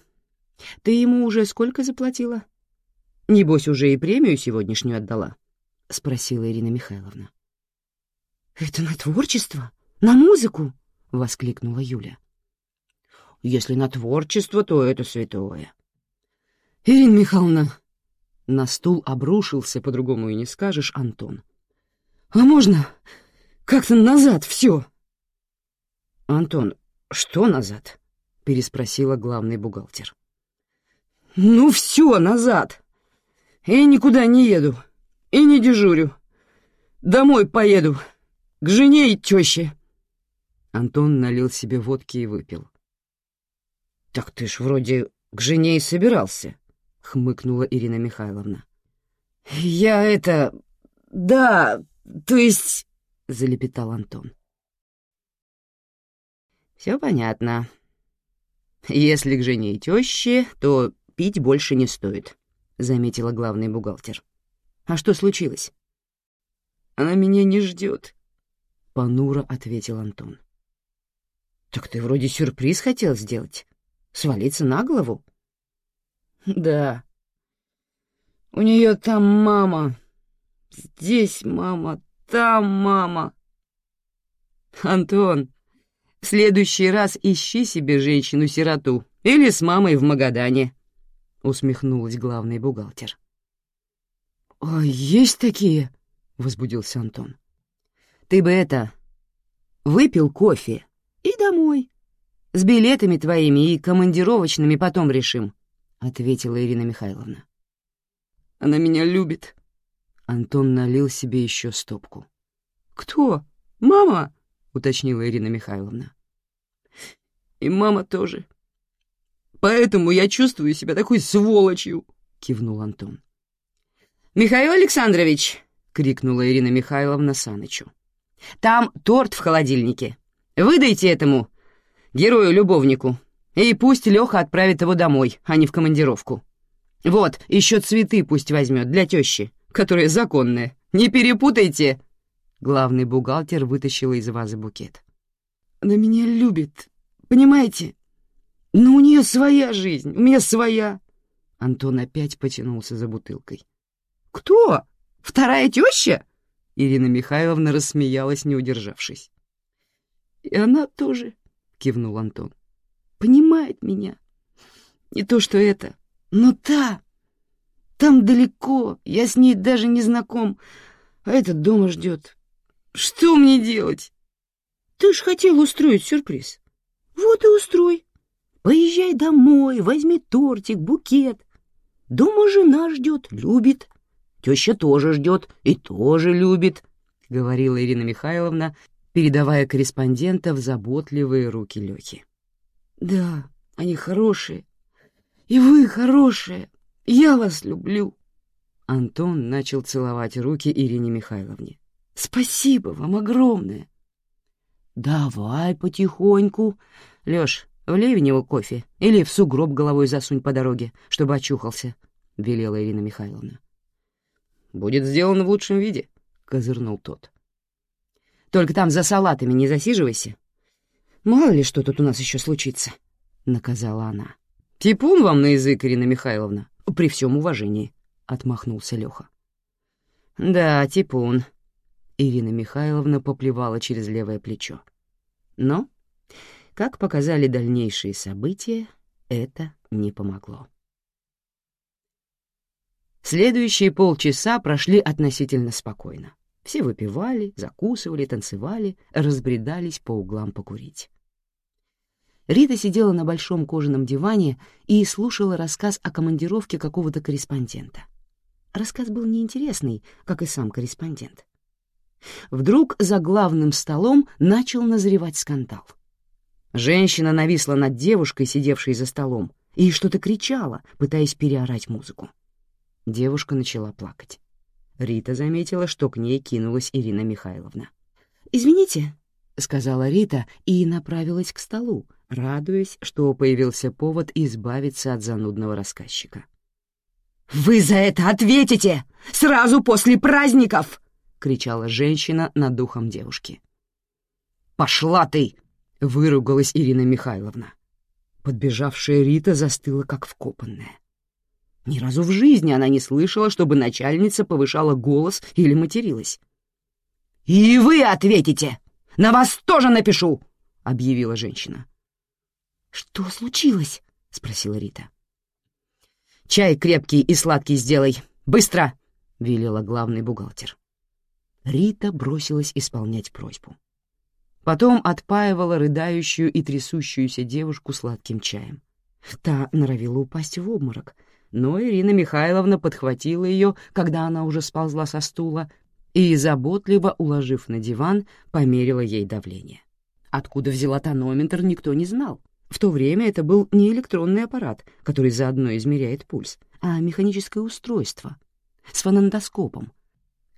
Ты ему уже сколько заплатила?» Небось, уже и премию сегодняшнюю отдала? — спросила Ирина Михайловна. — Это на творчество? На музыку? — воскликнула Юля. — Если на творчество, то это святое. — Ирина Михайловна, на стул обрушился, по-другому и не скажешь, Антон. — А можно как-то назад все? — Антон, что назад? — переспросила главный бухгалтер. — Ну все назад! И никуда не еду. И не дежурю. Домой поеду. К жене и тёще. Антон налил себе водки и выпил. «Так ты ж вроде к жене и собирался», — хмыкнула Ирина Михайловна. «Я это... да, то есть...» — залепетал Антон. «Все понятно. Если к жене и тёще, то пить больше не стоит», заметила главный бухгалтер. «А что случилось?» «Она меня не ждет», — понуро ответил Антон. «Так ты вроде сюрприз хотел сделать. Свалиться на голову?» «Да. У нее там мама. Здесь мама, там мама». «Антон, в следующий раз ищи себе женщину-сироту или с мамой в Магадане», — усмехнулась главный бухгалтер. «А есть такие?» — возбудился Антон. «Ты бы это... выпил кофе и домой. С билетами твоими и командировочными потом решим», — ответила Ирина Михайловна. «Она меня любит». Антон налил себе еще стопку. «Кто? Мама?» — уточнила Ирина Михайловна. «И мама тоже», Поэтому я чувствую себя такой сволочью», — кивнул Антон. «Михаил Александрович!» — крикнула Ирина Михайловна Санычу. «Там торт в холодильнике. Выдайте этому герою-любовнику, и пусть Леха отправит его домой, а не в командировку. Вот, еще цветы пусть возьмет для тещи, которая законная. Не перепутайте!» Главный бухгалтер вытащила из вазы букет. «Она меня любит, понимаете?» Но у нее своя жизнь, у меня своя. Антон опять потянулся за бутылкой. Кто? Вторая теща? Ирина Михайловна рассмеялась, не удержавшись. И она тоже, кивнул Антон. Понимает меня. Не то, что это, но та. Там далеко, я с ней даже не знаком, а этот дома ждет. Что мне делать? Ты ж хотел устроить сюрприз. Вот и устрой. Поезжай домой, возьми тортик, букет. Дома жена ждет, любит. Теща тоже ждет и тоже любит, — говорила Ирина Михайловна, передавая корреспондента в заботливые руки Лёхи. «Да, они хорошие. И вы хорошие. Я вас люблю». Антон начал целовать руки Ирине Михайловне. «Спасибо вам огромное». «Давай потихоньку. Лёш, влей в него кофе или в сугроб головой засунь по дороге, чтобы очухался», — велела Ирина Михайловна. «Будет сделано в лучшем виде», — козырнул тот. «Только там за салатами не засиживайся. Мало ли что тут у нас еще случится», — наказала она. «Типун вам на язык, Ирина Михайловна, при всем уважении», — отмахнулся Леха. «Да, типун», — Ирина Михайловна поплевала через левое плечо. Но, как показали дальнейшие события, это не помогло. Следующие полчаса прошли относительно спокойно. Все выпивали, закусывали, танцевали, разбредались по углам покурить. Рита сидела на большом кожаном диване и слушала рассказ о командировке какого-то корреспондента. Рассказ был неинтересный, как и сам корреспондент. Вдруг за главным столом начал назревать скандал. Женщина нависла над девушкой, сидевшей за столом, и что-то кричала, пытаясь переорать музыку. Девушка начала плакать. Рита заметила, что к ней кинулась Ирина Михайловна. «Извините», — сказала Рита и направилась к столу, радуясь, что появился повод избавиться от занудного рассказчика. «Вы за это ответите! Сразу после праздников!» — кричала женщина над духом девушки. «Пошла ты!» — выругалась Ирина Михайловна. Подбежавшая Рита застыла, как вкопанная. Ни разу в жизни она не слышала, чтобы начальница повышала голос или материлась. «И вы ответите! На вас тоже напишу!» — объявила женщина. «Что случилось?» — спросила Рита. «Чай крепкий и сладкий сделай! Быстро!» — велела главный бухгалтер. Рита бросилась исполнять просьбу. Потом отпаивала рыдающую и трясущуюся девушку сладким чаем. Та норовила упасть в обморок — но Ирина Михайловна подхватила ее, когда она уже сползла со стула, и, заботливо уложив на диван, померила ей давление. Откуда взяла тонометр, никто не знал. В то время это был не электронный аппарат, который заодно измеряет пульс, а механическое устройство с фонендоскопом,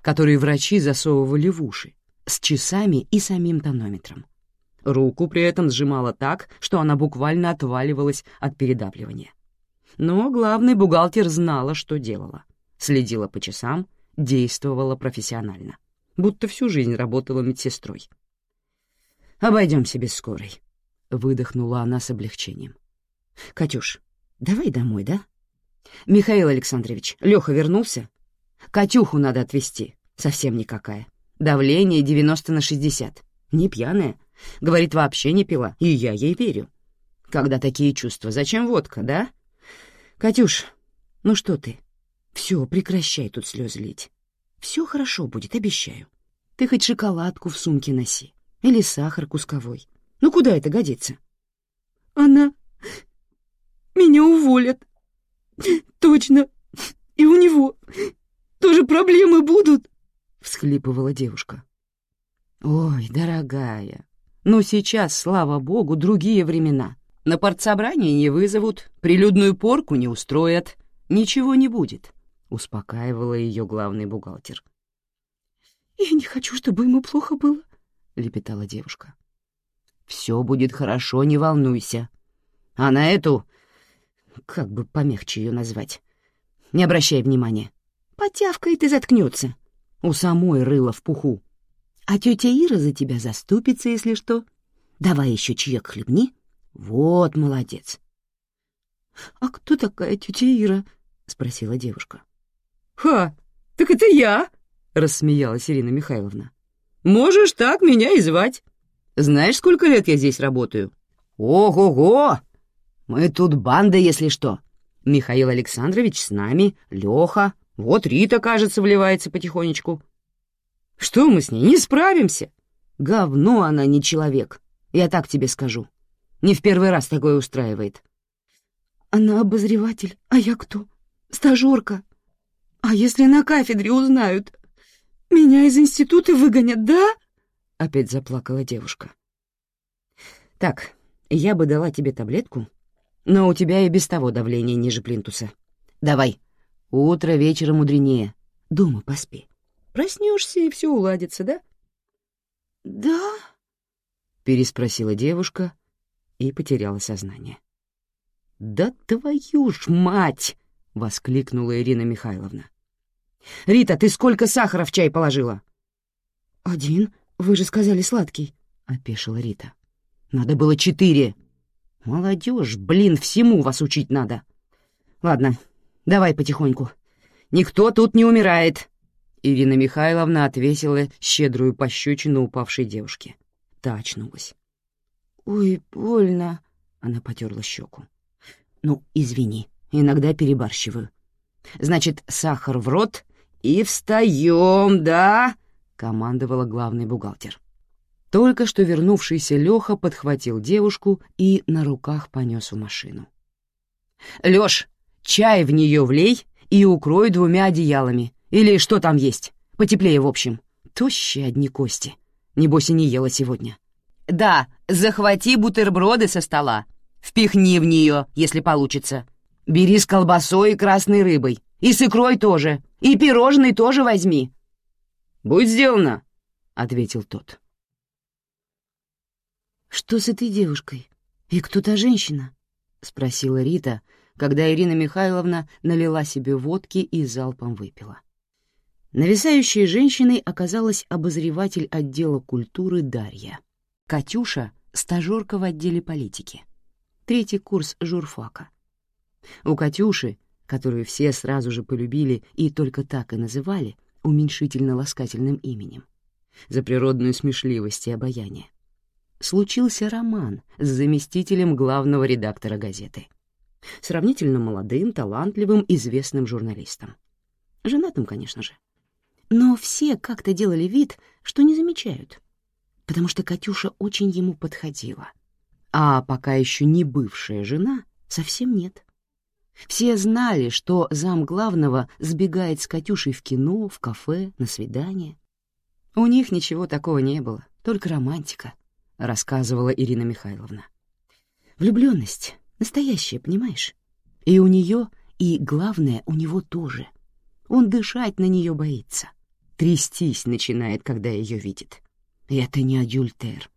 который врачи засовывали в уши, с часами и самим тонометром. Руку при этом сжимала так, что она буквально отваливалась от передавливания. Но главный бухгалтер знала, что делала. Следила по часам, действовала профессионально. Будто всю жизнь работала медсестрой. «Обойдемся без скорой», — выдохнула она с облегчением. «Катюш, давай домой, да?» «Михаил Александрович, Леха вернулся?» «Катюху надо отвезти. Совсем никакая. Давление 90 на 60. Не пьяная. Говорит, вообще не пила, и я ей верю. Когда такие чувства, зачем водка, да?» «Катюш, ну что ты? Все, прекращай тут слезы лить. Все хорошо будет, обещаю. Ты хоть шоколадку в сумке носи. Или сахар кусковой. Ну куда это годится?» «Она... меня уволят. Точно. И у него тоже проблемы будут», — всхлипывала девушка. «Ой, дорогая, ну сейчас, слава богу, другие времена. На партсобрание не вызовут, прилюдную порку не устроят, ничего не будет», — успокаивала ее главный бухгалтер. «Я не хочу, чтобы ему плохо было», — лепетала девушка. «Все будет хорошо, не волнуйся. А на эту... как бы помягче ее назвать? Не обращай внимания. Потявкает и заткнется. У самой рыла в пуху. А тетя Ира за тебя заступится, если что. Давай еще чаек хлебни». «Вот молодец!» «А кто такая тетя Ира?» — спросила девушка. «Ха, так это я!» — рассмеялась Ирина Михайловна. «Можешь так меня и звать. Знаешь, сколько лет я здесь работаю?» «Ого-го! Мы тут банда, если что. Михаил Александрович с нами, Леха, вот Рита, кажется, вливается потихонечку». «Что мы с ней, не справимся?» «Говно она не человек, я так тебе скажу. Не в первый раз такое устраивает. Она обозреватель, а я кто? Стажерка. А если на кафедре узнают? Меня из института выгонят, да? опять заплакала девушка. «Так, я бы дала тебе таблетку, но у тебя и без того давление ниже плинтуса. Давай, утро вечера мудренее. Дома поспи. Проснешься, и все уладится, да?» «Да?» — переспросила девушка и потеряла сознание. «Да твою ж мать!» — воскликнула Ирина Михайловна. «Рита, ты сколько сахара в чай положила?» «Один. Вы же сказали сладкий», — опешила Рита. «Надо было четыре. Молодежь, блин, всему вас учить надо. Ладно, давай потихоньку. Никто тут не умирает». Ирина Михайловна отвесила щедрую пощечину упавшей девушке. Та очнулась. «Ой, больно», — она потерла щеку. «Ну, извини, иногда перебарщиваю. Значит, сахар в рот и встаем, да?» — командовала главный бухгалтер. Только что вернувшийся Леха подхватил девушку и на руках понес в машину. «Лёш, чай в нее влей и укрой двумя одеялами. Или что там есть? Потеплее, в общем. Тощие одни кости. Небось и не ела сегодня». «Да, захвати бутерброды со стола. Впихни в нее, если получится. Бери с колбасой и красной рыбой. И с икрой тоже. И пирожный тоже возьми». «Будь сделано», — ответил тот. «Что с этой девушкой? И кто та женщина?» — спросила Рита, когда Ирина Михайловна налила себе водки и залпом выпила. Нависающей женщиной оказалась обозреватель отдела культуры Дарья. Катюша — стажерка в отделе политики. Третий курс журфака. У Катюши, которую все сразу же полюбили и только так и называли, уменьшительно-ласкательным именем, за природную смешливость и обаяние, случился роман с заместителем главного редактора газеты. Сравнительно молодым, талантливым, известным журналистом. Женатым, конечно же. Но все как-то делали вид, что не замечают, потому что Катюша очень ему подходила. А пока еще не бывшая жена совсем нет. Все знали, что зам главного сбегает с Катюшей в кино, в кафе, на свидание. У них ничего такого не было, только романтика, рассказывала Ирина Михайловна. Влюбленность настоящая, понимаешь? И у нее, и, главное, у него тоже. Он дышать на нее боится, трястись начинает, когда ее видит. Это не адюльтер,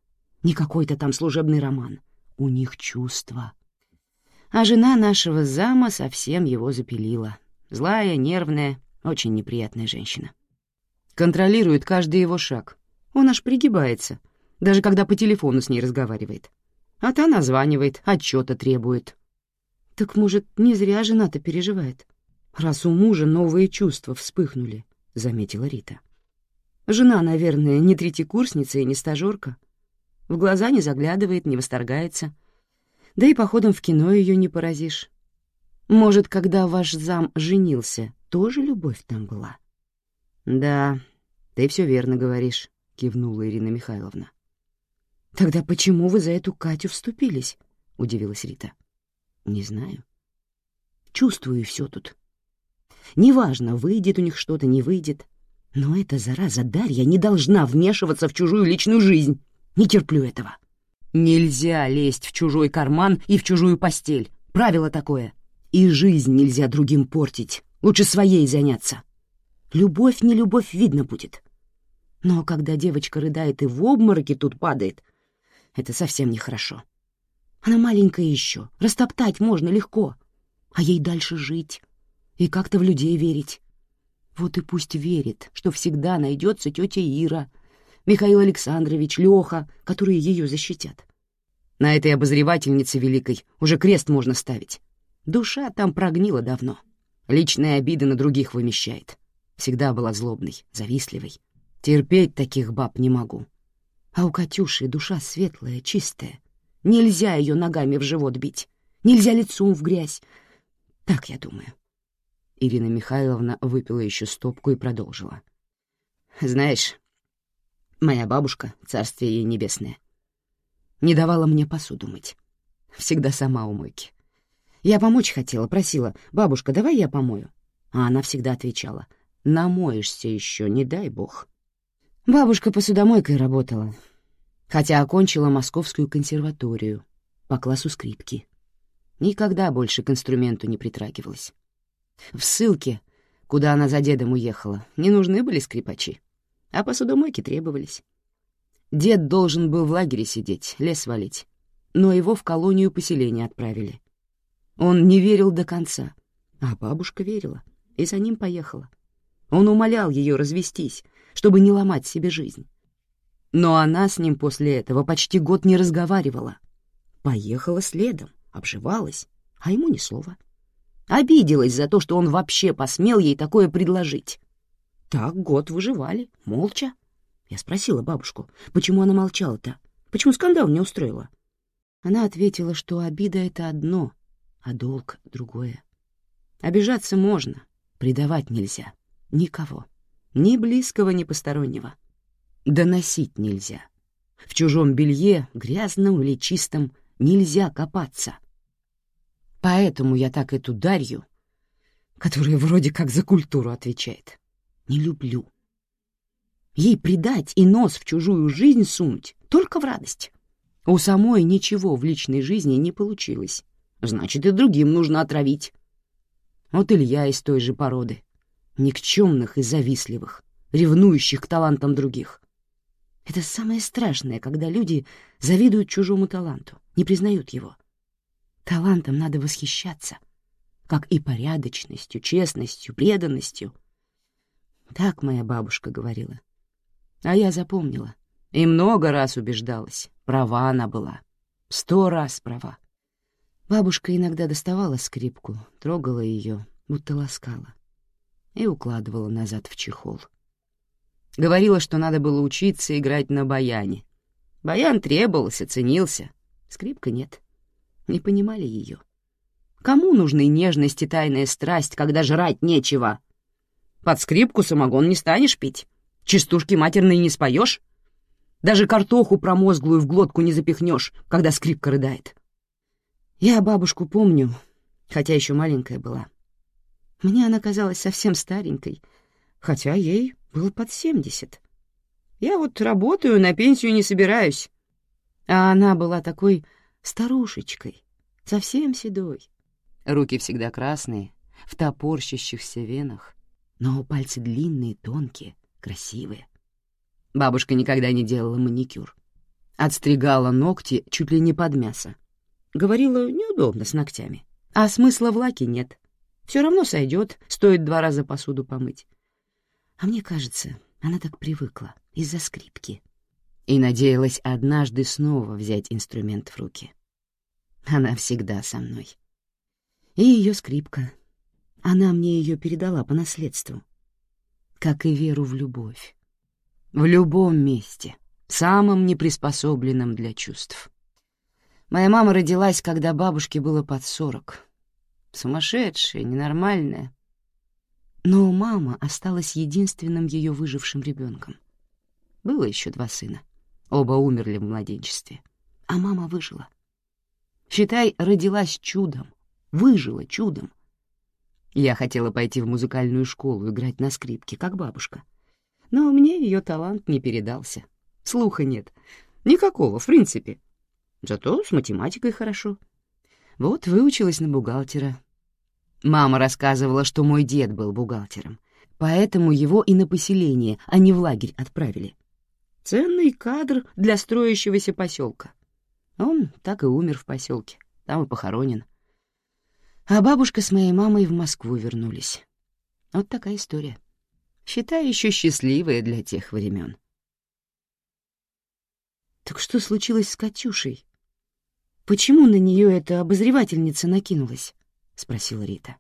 не какой-то там служебный роман. У них чувства — а жена нашего зама совсем его запилила. Злая, нервная, очень неприятная женщина. Контролирует каждый его шаг. Он аж пригибается, даже когда по телефону с ней разговаривает. А та названивает, отчета требует. Так, может, не зря жена-то переживает, раз у мужа новые чувства вспыхнули, — заметила Рита. Жена, наверное, не третьекурсница и не стажерка. В глаза не заглядывает, не восторгается — да и походом в кино ее не поразишь. Может, когда ваш зам женился, тоже любовь там была? Да, ты все верно говоришь, кивнула Ирина Михайловна. Тогда почему вы за эту Катю вступились? удивилась Рита. Не знаю. Чувствую все тут. Неважно, выйдет у них что-то, не выйдет. Но эта зараза Дарья не должна вмешиваться в чужую личную жизнь. Не терплю этого. Нельзя лезть в чужой карман и в чужую постель. Правило такое. И жизнь нельзя другим портить. Лучше своей заняться. Любовь не любовь видно будет. Но когда девочка рыдает и в обмороке тут падает, это совсем нехорошо. Она маленькая еще, растоптать можно легко, а ей дальше жить и как-то в людей верить. Вот и пусть верит, что всегда найдется тетя Ира, Михаил Александрович, Леха, которые ее защитят. На этой обозревательнице великой уже крест можно ставить. Душа там прогнила давно. Личные обиды на других вымещает. Всегда была злобной, завистливой. Терпеть таких баб не могу. А у Катюши душа светлая, чистая. Нельзя ее ногами в живот бить. Нельзя лицом в грязь. Так я думаю. Ирина Михайловна выпила еще стопку и продолжила. Знаешь, моя бабушка, царствие ей небесное, не давала мне посуду мыть. Всегда сама у мойки. Я помочь хотела, просила, «Бабушка, давай я помою». А она всегда отвечала, «Намоешься еще, не дай бог». Бабушка посудомойкой работала, хотя окончила Московскую консерваторию по классу скрипки. Никогда больше к инструменту не притрагивалась. В ссылке, куда она за дедом уехала, не нужны были скрипачи, а посудомойки требовались. Дед должен был в лагере сидеть, лес валить, но его в колонию поселения отправили. Он не верил до конца, а бабушка верила и за ним поехала. Он умолял ее развестись, чтобы не ломать себе жизнь. Но она с ним после этого почти год не разговаривала. Поехала следом, обживалась, а ему ни слова. Обиделась за то, что он вообще посмел ей такое предложить. Так год выживали, молча. Я спросила бабушку, почему она молчала-то, почему скандал не устроила. Она ответила, что обида — это одно, а долг — другое. Обижаться можно, предавать нельзя. Никого. Ни близкого, ни постороннего. Доносить нельзя. В чужом белье, грязном или чистом, нельзя копаться. Поэтому я так эту Дарью, которая вроде как за культуру отвечает, не люблю. Ей предать и нос в чужую жизнь сунуть только в радость. У самой ничего в личной жизни не получилось. Значит, и другим нужно отравить. Вот Илья из той же породы никчемных и завистливых, ревнующих к талантам других. Это самое страшное, когда люди завидуют чужому таланту, не признают его. Талантом надо восхищаться, как и порядочностью, честностью, преданностью. Так моя бабушка говорила. А я запомнила и много раз убеждалась, права она была, сто раз права. Бабушка иногда доставала скрипку, трогала ее, будто ласкала и укладывала назад в чехол. Говорила, что надо было учиться играть на баяне. Баян требовался, ценился, скрипка нет. Не понимали ее. Кому нужны нежность и тайная страсть, когда жрать нечего? Под скрипку самогон не станешь пить, частушки матерные не споешь, даже картоху промозглую в глотку не запихнешь, когда скрипка рыдает. Я бабушку помню, хотя еще маленькая была. Мне она казалась совсем старенькой, хотя ей было под семьдесят. Я вот работаю, на пенсию не собираюсь. А она была такой старушечкой, совсем седой. Руки всегда красные, в топорщащихся венах, но пальцы длинные, тонкие, красивые. Бабушка никогда не делала маникюр. Отстригала ногти чуть ли не под мясо. Говорила, неудобно с ногтями. А смысла в лаке нет. Все равно сойдет, стоит два раза посуду помыть. А мне кажется, она так привыкла из-за скрипки и надеялась однажды снова взять инструмент в руки. Она всегда со мной. И ее скрипка. Она мне ее передала по наследству. Как и веру в любовь. В любом месте, самом неприспособленном для чувств. Моя мама родилась, когда бабушке было под сорок — Сумасшедшая, ненормальная. Но мама осталась единственным ее выжившим ребенком. Было еще два сына. Оба умерли в младенчестве. А мама выжила. Считай, родилась чудом, выжила чудом. Я хотела пойти в музыкальную школу играть на скрипке, как бабушка. Но мне ее талант не передался. Слуха нет. Никакого, в принципе. Зато с математикой хорошо. Вот выучилась на бухгалтера, Мама рассказывала, что мой дед был бухгалтером, поэтому его и на поселение, а не в лагерь отправили. Ценный кадр для строящегося поселка. Он так и умер в поселке, там и похоронен. А бабушка с моей мамой в Москву вернулись. Вот такая история. Считай, еще счастливая для тех времен. Так что случилось с Катюшей? Почему на нее эта обозревательница накинулась? — спросила Рита.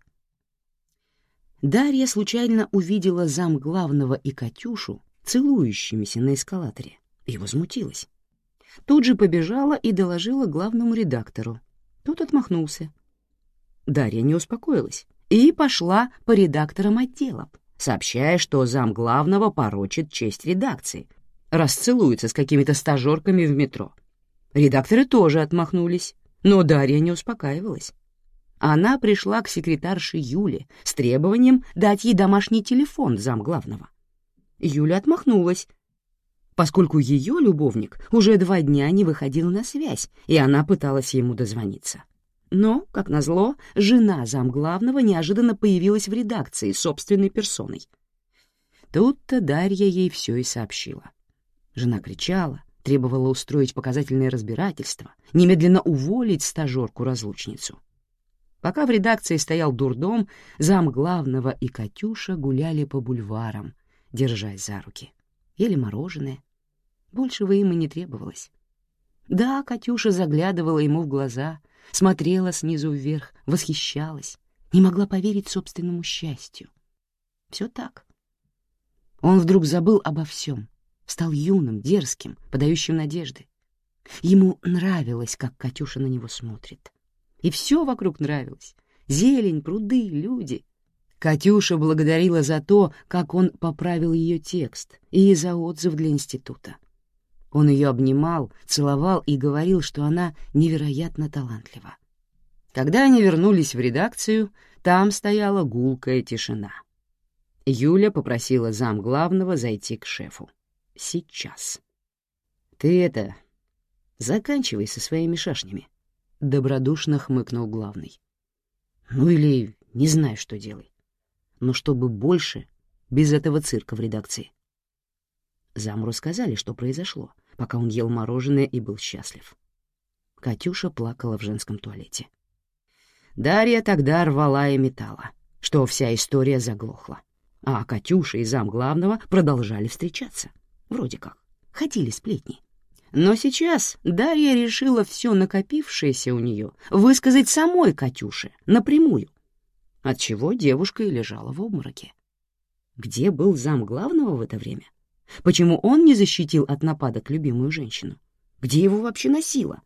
Дарья случайно увидела зам главного и Катюшу целующимися на эскалаторе и возмутилась. Тут же побежала и доложила главному редактору. Тот отмахнулся. Дарья не успокоилась и пошла по редакторам отделов, сообщая, что зам главного порочит честь редакции, расцелуется с какими-то стажерками в метро. Редакторы тоже отмахнулись, но Дарья не успокаивалась она пришла к секретарше Юле с требованием дать ей домашний телефон замглавного. Юля отмахнулась, поскольку ее любовник уже два дня не выходил на связь, и она пыталась ему дозвониться. Но, как назло, жена замглавного неожиданно появилась в редакции собственной персоной. Тут-то Дарья ей все и сообщила. Жена кричала, требовала устроить показательное разбирательство, немедленно уволить стажерку-разлучницу. Пока в редакции стоял дурдом, зам главного и Катюша гуляли по бульварам, держась за руки. Ели мороженое. Большего им и не требовалось. Да, Катюша заглядывала ему в глаза, смотрела снизу вверх, восхищалась, не могла поверить собственному счастью. Все так. Он вдруг забыл обо всем, стал юным, дерзким, подающим надежды. Ему нравилось, как Катюша на него смотрит. И все вокруг нравилось. Зелень, пруды, люди. Катюша благодарила за то, как он поправил ее текст, и за отзыв для института. Он ее обнимал, целовал и говорил, что она невероятно талантлива. Когда они вернулись в редакцию, там стояла гулкая тишина. Юля попросила зам главного зайти к шефу. Сейчас. «Ты это... заканчивай со своими шашнями», — добродушно хмыкнул главный. «Ну или не знаю, что делай. Но чтобы больше, без этого цирка в редакции». Замру сказали, что произошло, пока он ел мороженое и был счастлив. Катюша плакала в женском туалете. Дарья тогда рвала и метала, что вся история заглохла. А Катюша и зам главного продолжали встречаться. Вроде как. Ходили сплетни. Но сейчас Дарья решила все накопившееся у нее высказать самой Катюше напрямую, отчего девушка и лежала в обмороке. Где был зам главного в это время? Почему он не защитил от нападок любимую женщину? Где его вообще носило?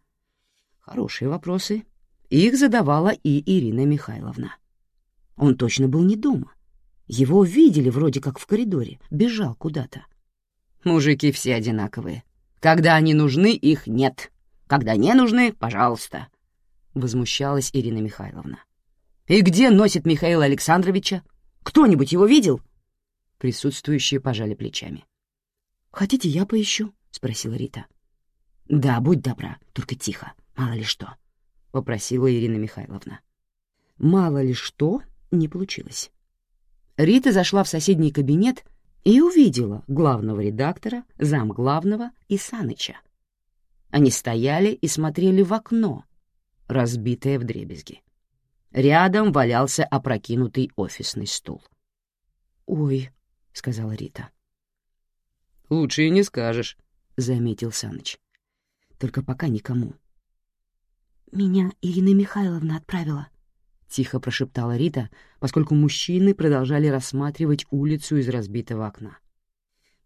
Хорошие вопросы. Их задавала и Ирина Михайловна. Он точно был не дома. Его видели вроде как в коридоре, бежал куда-то. Мужики все одинаковые. Когда они нужны, их нет. Когда не нужны, пожалуйста. Возмущалась Ирина Михайловна. И где носит Михаила Александровича? Кто-нибудь его видел? Присутствующие пожали плечами. «Хотите, я поищу?» — спросила Рита. «Да, будь добра, только тихо, мало ли что», — попросила Ирина Михайловна. Мало ли что не получилось. Рита зашла в соседний кабинет и увидела главного редактора, замглавного и Саныча. Они стояли и смотрели в окно, разбитое вдребезги. Рядом валялся опрокинутый офисный стул. «Ой», — сказала Рита. «Лучше и не скажешь», — заметил Саныч. «Только пока никому». «Меня Ирина Михайловна отправила», — тихо прошептала Рита, поскольку мужчины продолжали рассматривать улицу из разбитого окна.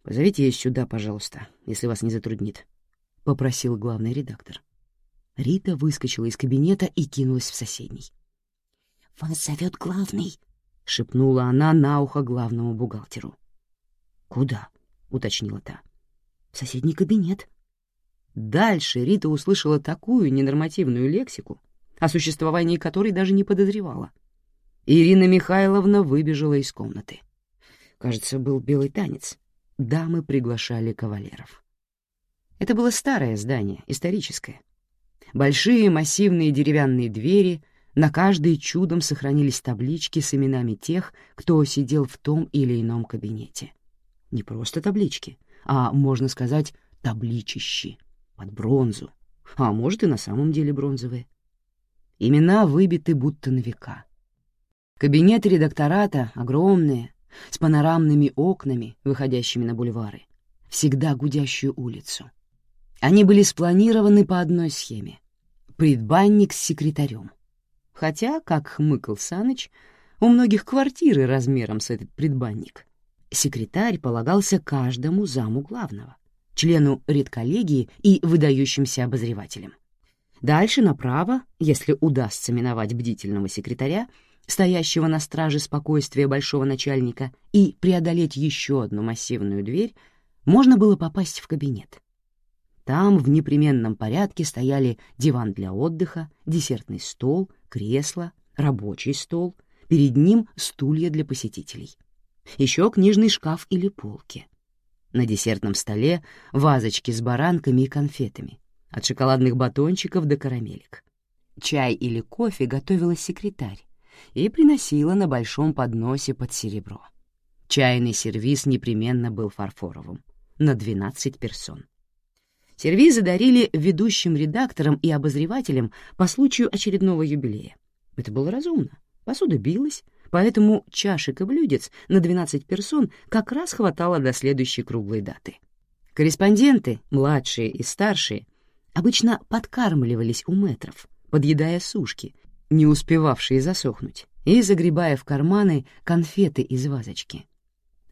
«Позовите ее сюда, пожалуйста, если вас не затруднит», — попросил главный редактор. Рита выскочила из кабинета и кинулась в соседний. «Вас зовет главный», — шепнула она на ухо главному бухгалтеру. «Куда?» — уточнила та. «В соседний кабинет». Дальше Рита услышала такую ненормативную лексику, о существовании которой даже не подозревала. Ирина Михайловна выбежала из комнаты. Кажется, был белый танец. Дамы приглашали кавалеров. Это было старое здание, историческое. Большие массивные деревянные двери, на каждой чудом сохранились таблички с именами тех, кто сидел в том или ином кабинете. Не просто таблички, а, можно сказать, табличищи, под бронзу, а может и на самом деле бронзовые. Имена выбиты будто на века. Кабинеты редактората огромные, с панорамными окнами, выходящими на бульвары, всегда гудящую улицу. Они были спланированы по одной схеме — предбанник с секретарем. Хотя, как хмыкал Саныч, у многих квартиры размером с этот предбанник. Секретарь полагался каждому заму главного, члену редколлегии и выдающимся обозревателям. Дальше направо, если удастся миновать бдительного секретаря, стоящего на страже спокойствия большого начальника, и преодолеть еще одну массивную дверь, можно было попасть в кабинет. Там в непременном порядке стояли диван для отдыха, десертный стол, кресло, рабочий стол, перед ним стулья для посетителей. Еще книжный шкаф или полки. На десертном столе вазочки с баранками и конфетами, от шоколадных батончиков до карамелек. Чай или кофе готовила секретарь и приносила на большом подносе под серебро. Чайный сервиз непременно был фарфоровым, на 12 персон. Сервизы дарили ведущим редакторам и обозревателям по случаю очередного юбилея. Это было разумно. Посуда билась, поэтому чашек и блюдец на 12 персон как раз хватало до следующей круглой даты. Корреспонденты, младшие и старшие, обычно подкармливались у метров, подъедая сушки, не успевавшие засохнуть, и загребая в карманы конфеты из вазочки.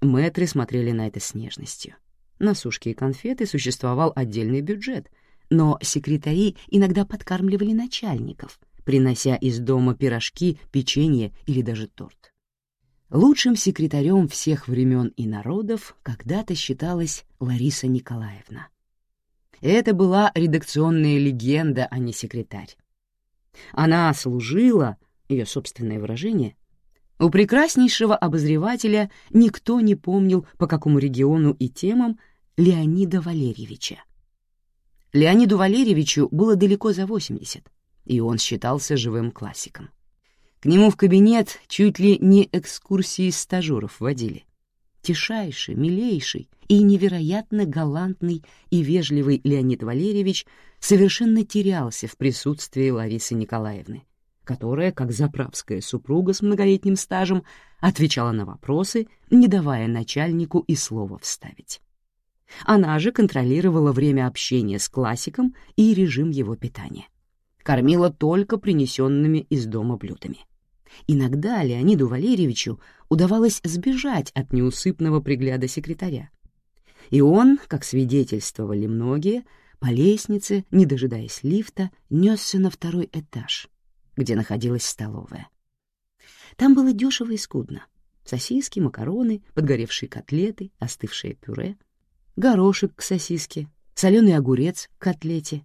Мэтры смотрели на это с нежностью. На сушки и конфеты существовал отдельный бюджет, но секретари иногда подкармливали начальников, принося из дома пирожки, печенье или даже торт. Лучшим секретарем всех времен и народов когда-то считалась Лариса Николаевна. Это была редакционная легенда, а не секретарь. Она служила, ее собственное выражение, у прекраснейшего обозревателя никто не помнил, по какому региону и темам, Леонида Валерьевича. Леониду Валерьевичу было далеко за 80, и он считался живым классиком. К нему в кабинет чуть ли не экскурсии стажеров водили. Тишайший, милейший и невероятно галантный и вежливый Леонид Валерьевич совершенно терялся в присутствии Ларисы Николаевны, которая, как заправская супруга с многолетним стажем, отвечала на вопросы, не давая начальнику и слова вставить. Она же контролировала время общения с классиком и режим его питания. Кормила только принесенными из дома блюдами. Иногда Леониду Валерьевичу удавалось сбежать от неусыпного пригляда секретаря. И он, как свидетельствовали многие, по лестнице, не дожидаясь лифта, несся на второй этаж, где находилась столовая. Там было дешево и скудно. Сосиски, макароны, подгоревшие котлеты, остывшее пюре, горошек к сосиске, соленый огурец к котлете,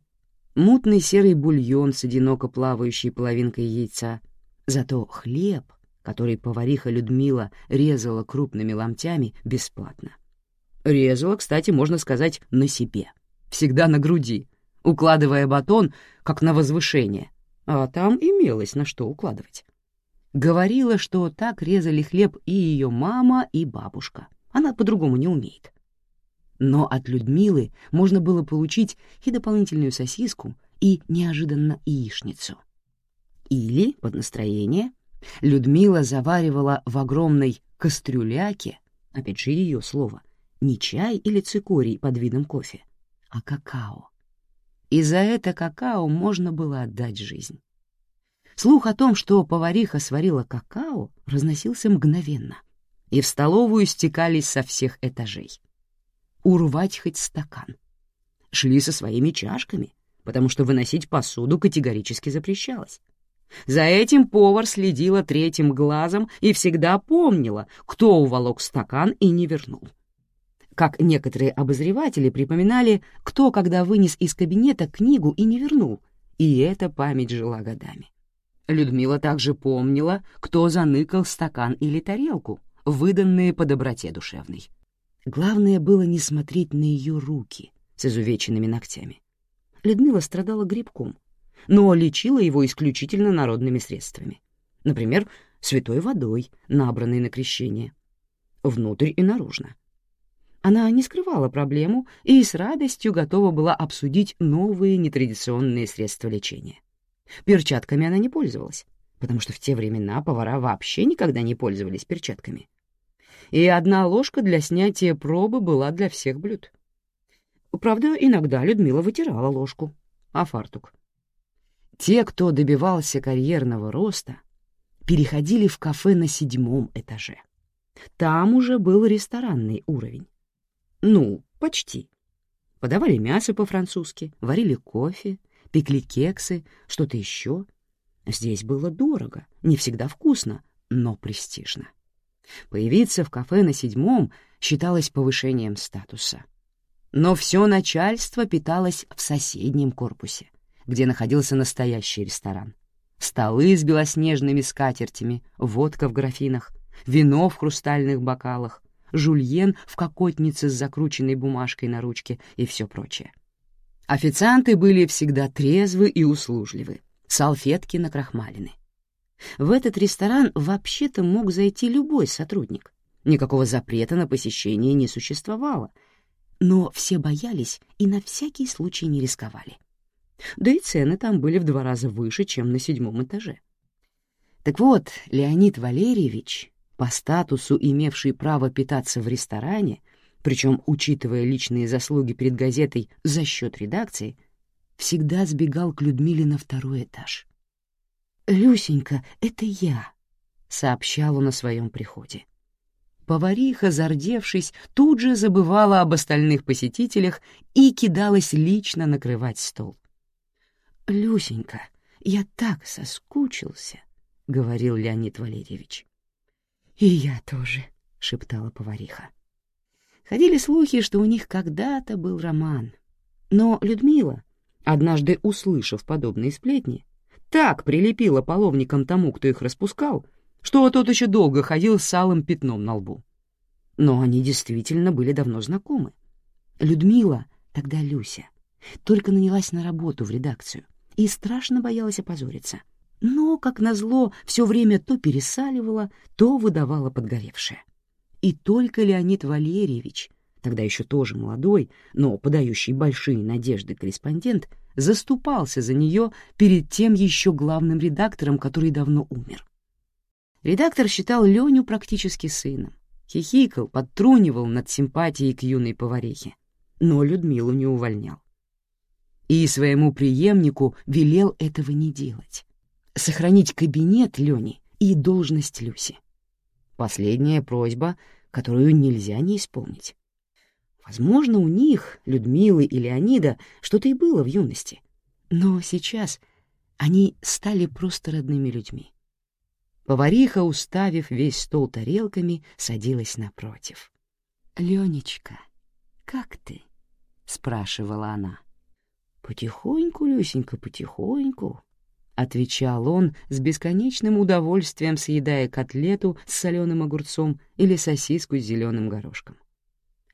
мутный серый бульон с одиноко плавающей половинкой яйца. Зато хлеб, который повариха Людмила резала крупными ломтями, бесплатно. Резала, кстати, можно сказать, на себе, всегда на груди, укладывая батон, как на возвышение, а там имелось на что укладывать. Говорила, что так резали хлеб и ее мама, и бабушка. Она по-другому не умеет. Но от Людмилы можно было получить и дополнительную сосиску, и неожиданно яичницу. Или, под настроение, Людмила заваривала в огромной кастрюляке, опять же ее слово, не чай или цикорий под видом кофе, а какао и за это какао можно было отдать жизнь. Слух о том, что повариха сварила какао, разносился мгновенно, и в столовую стекались со всех этажей. Урвать хоть стакан. Шли со своими чашками, потому что выносить посуду категорически запрещалось. За этим повар следила третьим глазом и всегда помнила, кто уволок стакан и не вернул как некоторые обозреватели припоминали, кто когда вынес из кабинета книгу и не вернул, и эта память жила годами. Людмила также помнила, кто заныкал стакан или тарелку, выданные по доброте душевной. Главное было не смотреть на ее руки с изувеченными ногтями. Людмила страдала грибком, но лечила его исключительно народными средствами. Например, святой водой, набранной на крещение. Внутрь и наружно. Она не скрывала проблему и с радостью готова была обсудить новые нетрадиционные средства лечения. Перчатками она не пользовалась, потому что в те времена повара вообще никогда не пользовались перчатками. И одна ложка для снятия пробы была для всех блюд. Правда, иногда Людмила вытирала ложку, а фартук. Те, кто добивался карьерного роста, переходили в кафе на седьмом этаже. Там уже был ресторанный уровень. Ну, почти. Подавали мясо по-французски, варили кофе, пекли кексы, что-то еще. Здесь было дорого, не всегда вкусно, но престижно. Появиться в кафе на седьмом считалось повышением статуса. Но все начальство питалось в соседнем корпусе, где находился настоящий ресторан. Столы с белоснежными скатертями, водка в графинах, вино в хрустальных бокалах, жульен в кокотнице с закрученной бумажкой на ручке и все прочее. Официанты были всегда трезвы и услужливы, салфетки накрахмалены. В этот ресторан вообще-то мог зайти любой сотрудник. Никакого запрета на посещение не существовало, но все боялись и на всякий случай не рисковали. Да и цены там были в два раза выше, чем на седьмом этаже. Так вот, Леонид Валерьевич, по статусу имевший право питаться в ресторане, причем, учитывая личные заслуги перед газетой за счет редакции, всегда сбегал к Людмиле на второй этаж. «Люсенька, это я», — сообщал он о своем приходе. Повариха, зардевшись, тут же забывала об остальных посетителях и кидалась лично накрывать стол. «Люсенька, я так соскучился», — говорил Леонид Валерьевич. «И я тоже», — шептала повариха. Ходили слухи, что у них когда-то был роман. Но Людмила, однажды услышав подобные сплетни, так прилепила половником тому, кто их распускал, что тот еще долго ходил с алым пятном на лбу. Но они действительно были давно знакомы. Людмила, тогда Люся, только нанялась на работу в редакцию и страшно боялась опозориться. Но, как назло, все время то пересаливала, то выдавала подгоревшее. И только Леонид Валерьевич, тогда еще тоже молодой, но подающий большие надежды корреспондент, заступался за нее перед тем еще главным редактором, который давно умер. Редактор считал Леню практически сыном, хихикал, подтрунивал над симпатией к юной поварихе, но Людмилу не увольнял. И своему преемнику велел этого не делать, сохранить кабинет Лени и должность Люси. Последняя просьба, которую нельзя не исполнить. Возможно, у них, Людмилы и Леонида, что-то и было в юности. Но сейчас они стали просто родными людьми. Повариха, уставив весь стол тарелками, садилась напротив. «Ленечка, как ты?» — спрашивала она. «Потихоньку, Люсенька, потихоньку», — отвечал он с бесконечным удовольствием, съедая котлету с соленым огурцом или сосиску с зеленым горошком.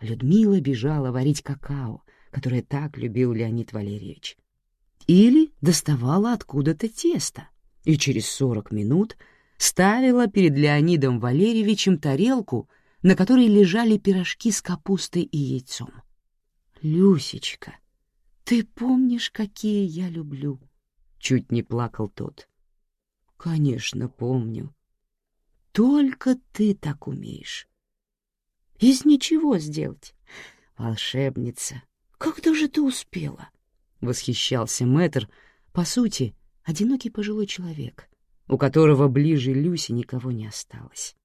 Людмила бежала варить какао, которое так любил Леонид Валерьевич. Или доставала откуда-то тесто, и через сорок минут ставила перед Леонидом Валерьевичем тарелку, на которой лежали пирожки с капустой и яйцом. «Люсечка, ты помнишь, какие я люблю?» — чуть не плакал тот. «Конечно, помню. Только ты так умеешь. Из ничего сделать. Волшебница, когда же ты успела? Восхищался мэтр, по сути, одинокий пожилой человек, у которого ближе Люси никого не осталось.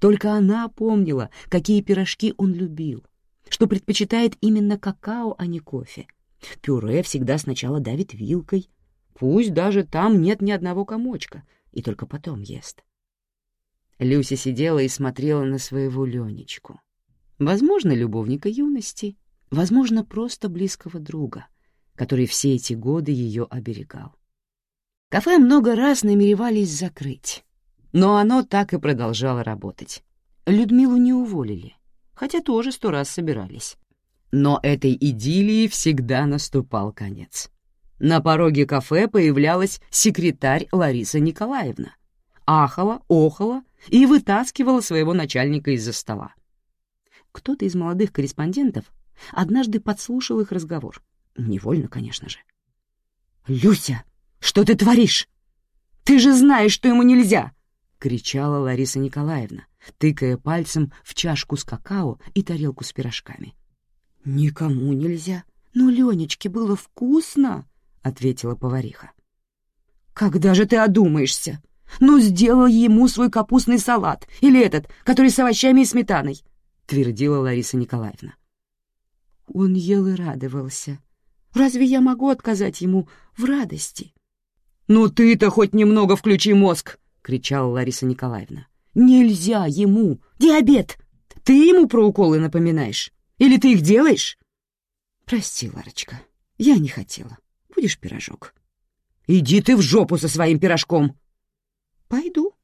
Только она помнила, какие пирожки он любил, что предпочитает именно какао, а не кофе. Пюре всегда сначала давит вилкой, пусть даже там нет ни одного комочка, и только потом ест. Люся сидела и смотрела на своего Ленечку. Возможно, любовника юности, возможно, просто близкого друга, который все эти годы ее оберегал. Кафе много раз намеревались закрыть, но оно так и продолжало работать. Людмилу не уволили, хотя тоже сто раз собирались. Но этой идиллии всегда наступал конец. На пороге кафе появлялась секретарь Лариса Николаевна. Ахала, охала и вытаскивала своего начальника из-за стола. Кто-то из молодых корреспондентов однажды подслушал их разговор. Невольно, конечно же. «Люся, что ты творишь? Ты же знаешь, что ему нельзя!» — кричала Лариса Николаевна, тыкая пальцем в чашку с какао и тарелку с пирожками. «Никому нельзя. Но Ленечке было вкусно!» — ответила повариха. «Когда же ты одумаешься? Ну, сделал ему свой капустный салат, или этот, который с овощами и сметаной», — твердила Лариса Николаевна. Он ел и радовался. Разве я могу отказать ему в радости? «Ну ты-то хоть немного включи мозг!» — кричала Лариса Николаевна. «Нельзя ему! Диабет! Ты ему про уколы напоминаешь? Или ты их делаешь?» «Прости, Ларочка, я не хотела. Будешь пирожок?» «Иди ты в жопу со своим пирожком!» «Пойду.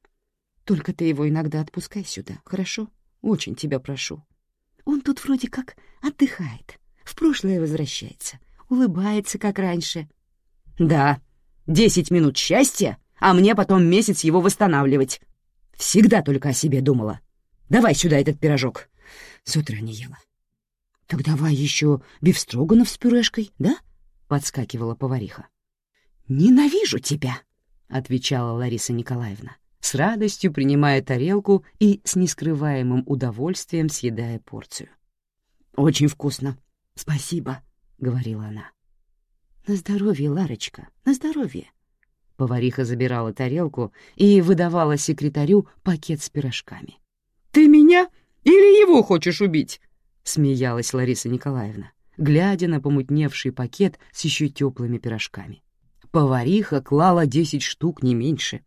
Только ты его иногда отпускай сюда, хорошо? Очень тебя прошу. Он тут вроде как отдыхает, в прошлое возвращается, улыбается, как раньше. Да, десять минут счастья, а мне потом месяц его восстанавливать. Всегда только о себе думала. Давай сюда этот пирожок. С утра не ела. Так давай еще бифстроганов с пюрешкой, да? Подскакивала повариха. Ненавижу тебя, отвечала Лариса Николаевна, с радостью принимая тарелку и с нескрываемым удовольствием съедая порцию. Очень вкусно. Спасибо, говорила она. На здоровье, Ларочка, на здоровье. Повариха забирала тарелку и выдавала секретарю пакет с пирожками. «Ты меня или его хочешь убить?» — смеялась Лариса Николаевна, глядя на помутневший пакет с еще теплыми пирожками. Повариха клала десять штук, не меньше.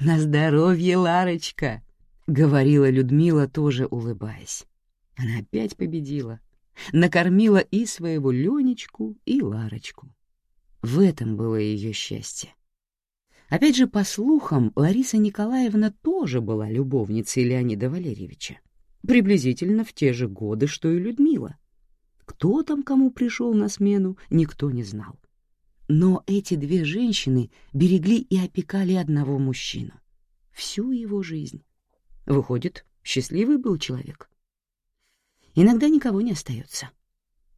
«На здоровье, Ларочка!» — говорила Людмила, тоже улыбаясь. Она опять победила. Накормила и своего Ленечку, и Ларочку. В этом было ее счастье. Опять же, по слухам, Лариса Николаевна тоже была любовницей Леонида Валерьевича. Приблизительно в те же годы, что и Людмила. Кто там кому пришел на смену, никто не знал. Но эти две женщины берегли и опекали одного мужчину. Всю его жизнь. Выходит, счастливый был человек. Иногда никого не остается.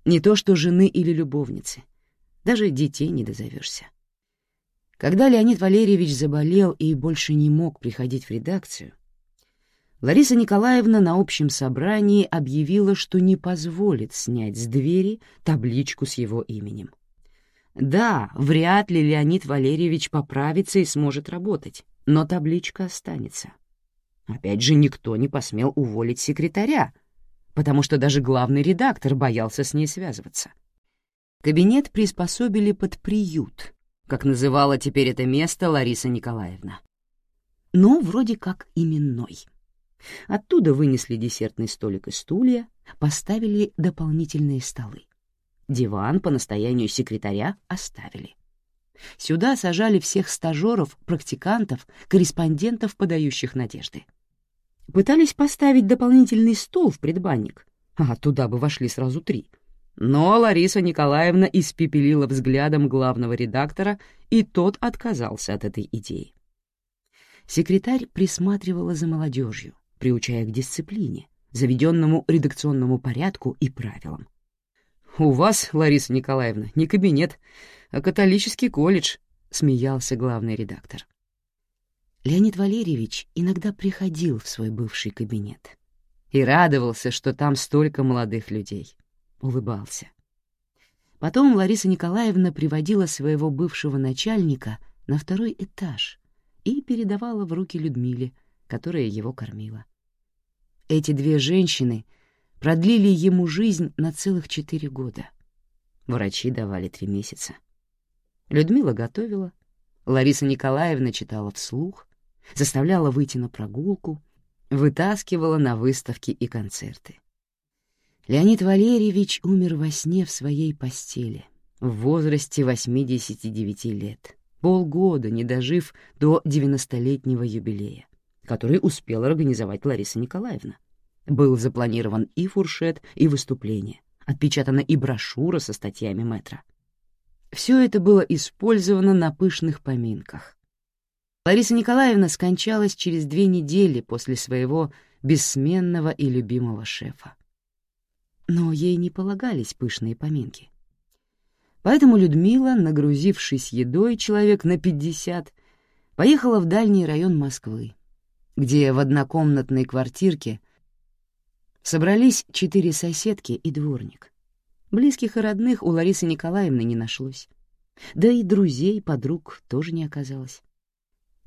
Не то что жены или любовницы — даже детей не дозовешься. Когда Леонид Валерьевич заболел и больше не мог приходить в редакцию, Лариса Николаевна на общем собрании объявила, что не позволит снять с двери табличку с его именем. Да, вряд ли Леонид Валерьевич поправится и сможет работать, но табличка останется. Опять же, никто не посмел уволить секретаря, потому что даже главный редактор боялся с ней связываться. Кабинет приспособили под приют, как называла теперь это место Лариса Николаевна. Но вроде как именной. Оттуда вынесли десертный столик и стулья, поставили дополнительные столы. Диван по настоянию секретаря оставили. Сюда сажали всех стажеров, практикантов, корреспондентов, подающих надежды. Пытались поставить дополнительный стол в предбанник, а туда бы вошли сразу три — но Лариса Николаевна испепелила взглядом главного редактора, и тот отказался от этой идеи. Секретарь присматривала за молодежью, приучая к дисциплине, заведенному редакционному порядку и правилам. «У вас, Лариса Николаевна, не кабинет, а католический колледж», — смеялся главный редактор. Леонид Валерьевич иногда приходил в свой бывший кабинет и радовался, что там столько молодых людей улыбался. Потом Лариса Николаевна приводила своего бывшего начальника на второй этаж и передавала в руки Людмиле, которая его кормила. Эти две женщины продлили ему жизнь на целых четыре года. Врачи давали три месяца. Людмила готовила, Лариса Николаевна читала вслух, заставляла выйти на прогулку, вытаскивала на выставки и концерты. Леонид Валерьевич умер во сне в своей постели в возрасте 89 лет, полгода не дожив до 90-летнего юбилея, который успела организовать Лариса Николаевна. Был запланирован и фуршет, и выступление, отпечатана и брошюра со статьями метра. Все это было использовано на пышных поминках. Лариса Николаевна скончалась через две недели после своего бессменного и любимого шефа но ей не полагались пышные поминки. Поэтому Людмила, нагрузившись едой человек на пятьдесят, поехала в дальний район Москвы, где в однокомнатной квартирке собрались четыре соседки и дворник. Близких и родных у Ларисы Николаевны не нашлось. Да и друзей, подруг тоже не оказалось.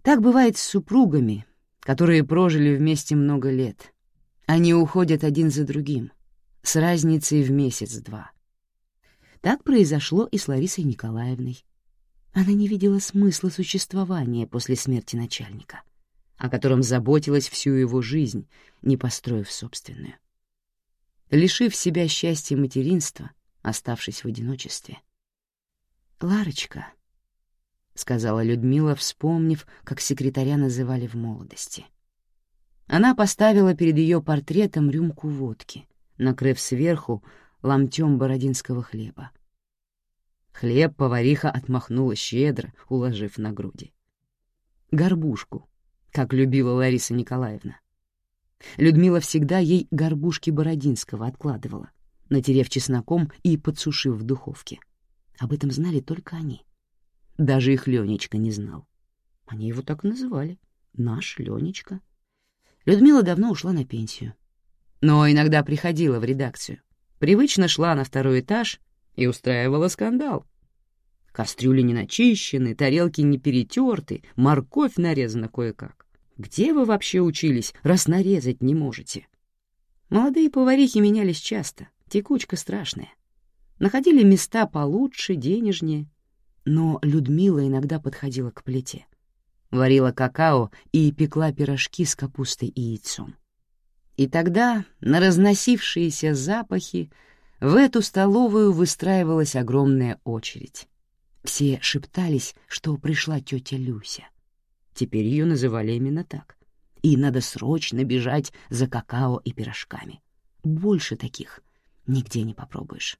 Так бывает с супругами, которые прожили вместе много лет. Они уходят один за другим, с разницей в месяц-два. Так произошло и с Ларисой Николаевной. Она не видела смысла существования после смерти начальника, о котором заботилась всю его жизнь, не построив собственную. Лишив себя счастья материнства, оставшись в одиночестве. «Ларочка», — сказала Людмила, вспомнив, как секретаря называли в молодости. Она поставила перед ее портретом рюмку водки, накрыв сверху ломтем бородинского хлеба. Хлеб повариха отмахнула щедро, уложив на груди. Горбушку, как любила Лариса Николаевна. Людмила всегда ей горбушки Бородинского откладывала, натерев чесноком и подсушив в духовке. Об этом знали только они. Даже их Ленечка не знал. Они его так называли. Наш Ленечка. Людмила давно ушла на пенсию. Но иногда приходила в редакцию. Привычно шла на второй этаж и устраивала скандал. Кастрюли не начищены, тарелки не перетерты, морковь нарезана кое-как. Где вы вообще учились, раз нарезать не можете? Молодые поварихи менялись часто, текучка страшная. Находили места получше, денежнее. Но Людмила иногда подходила к плите. Варила какао и пекла пирожки с капустой и яйцом. И тогда на разносившиеся запахи в эту столовую выстраивалась огромная очередь. Все шептались, что пришла тетя Люся. Теперь ее называли именно так. И надо срочно бежать за какао и пирожками. Больше таких нигде не попробуешь.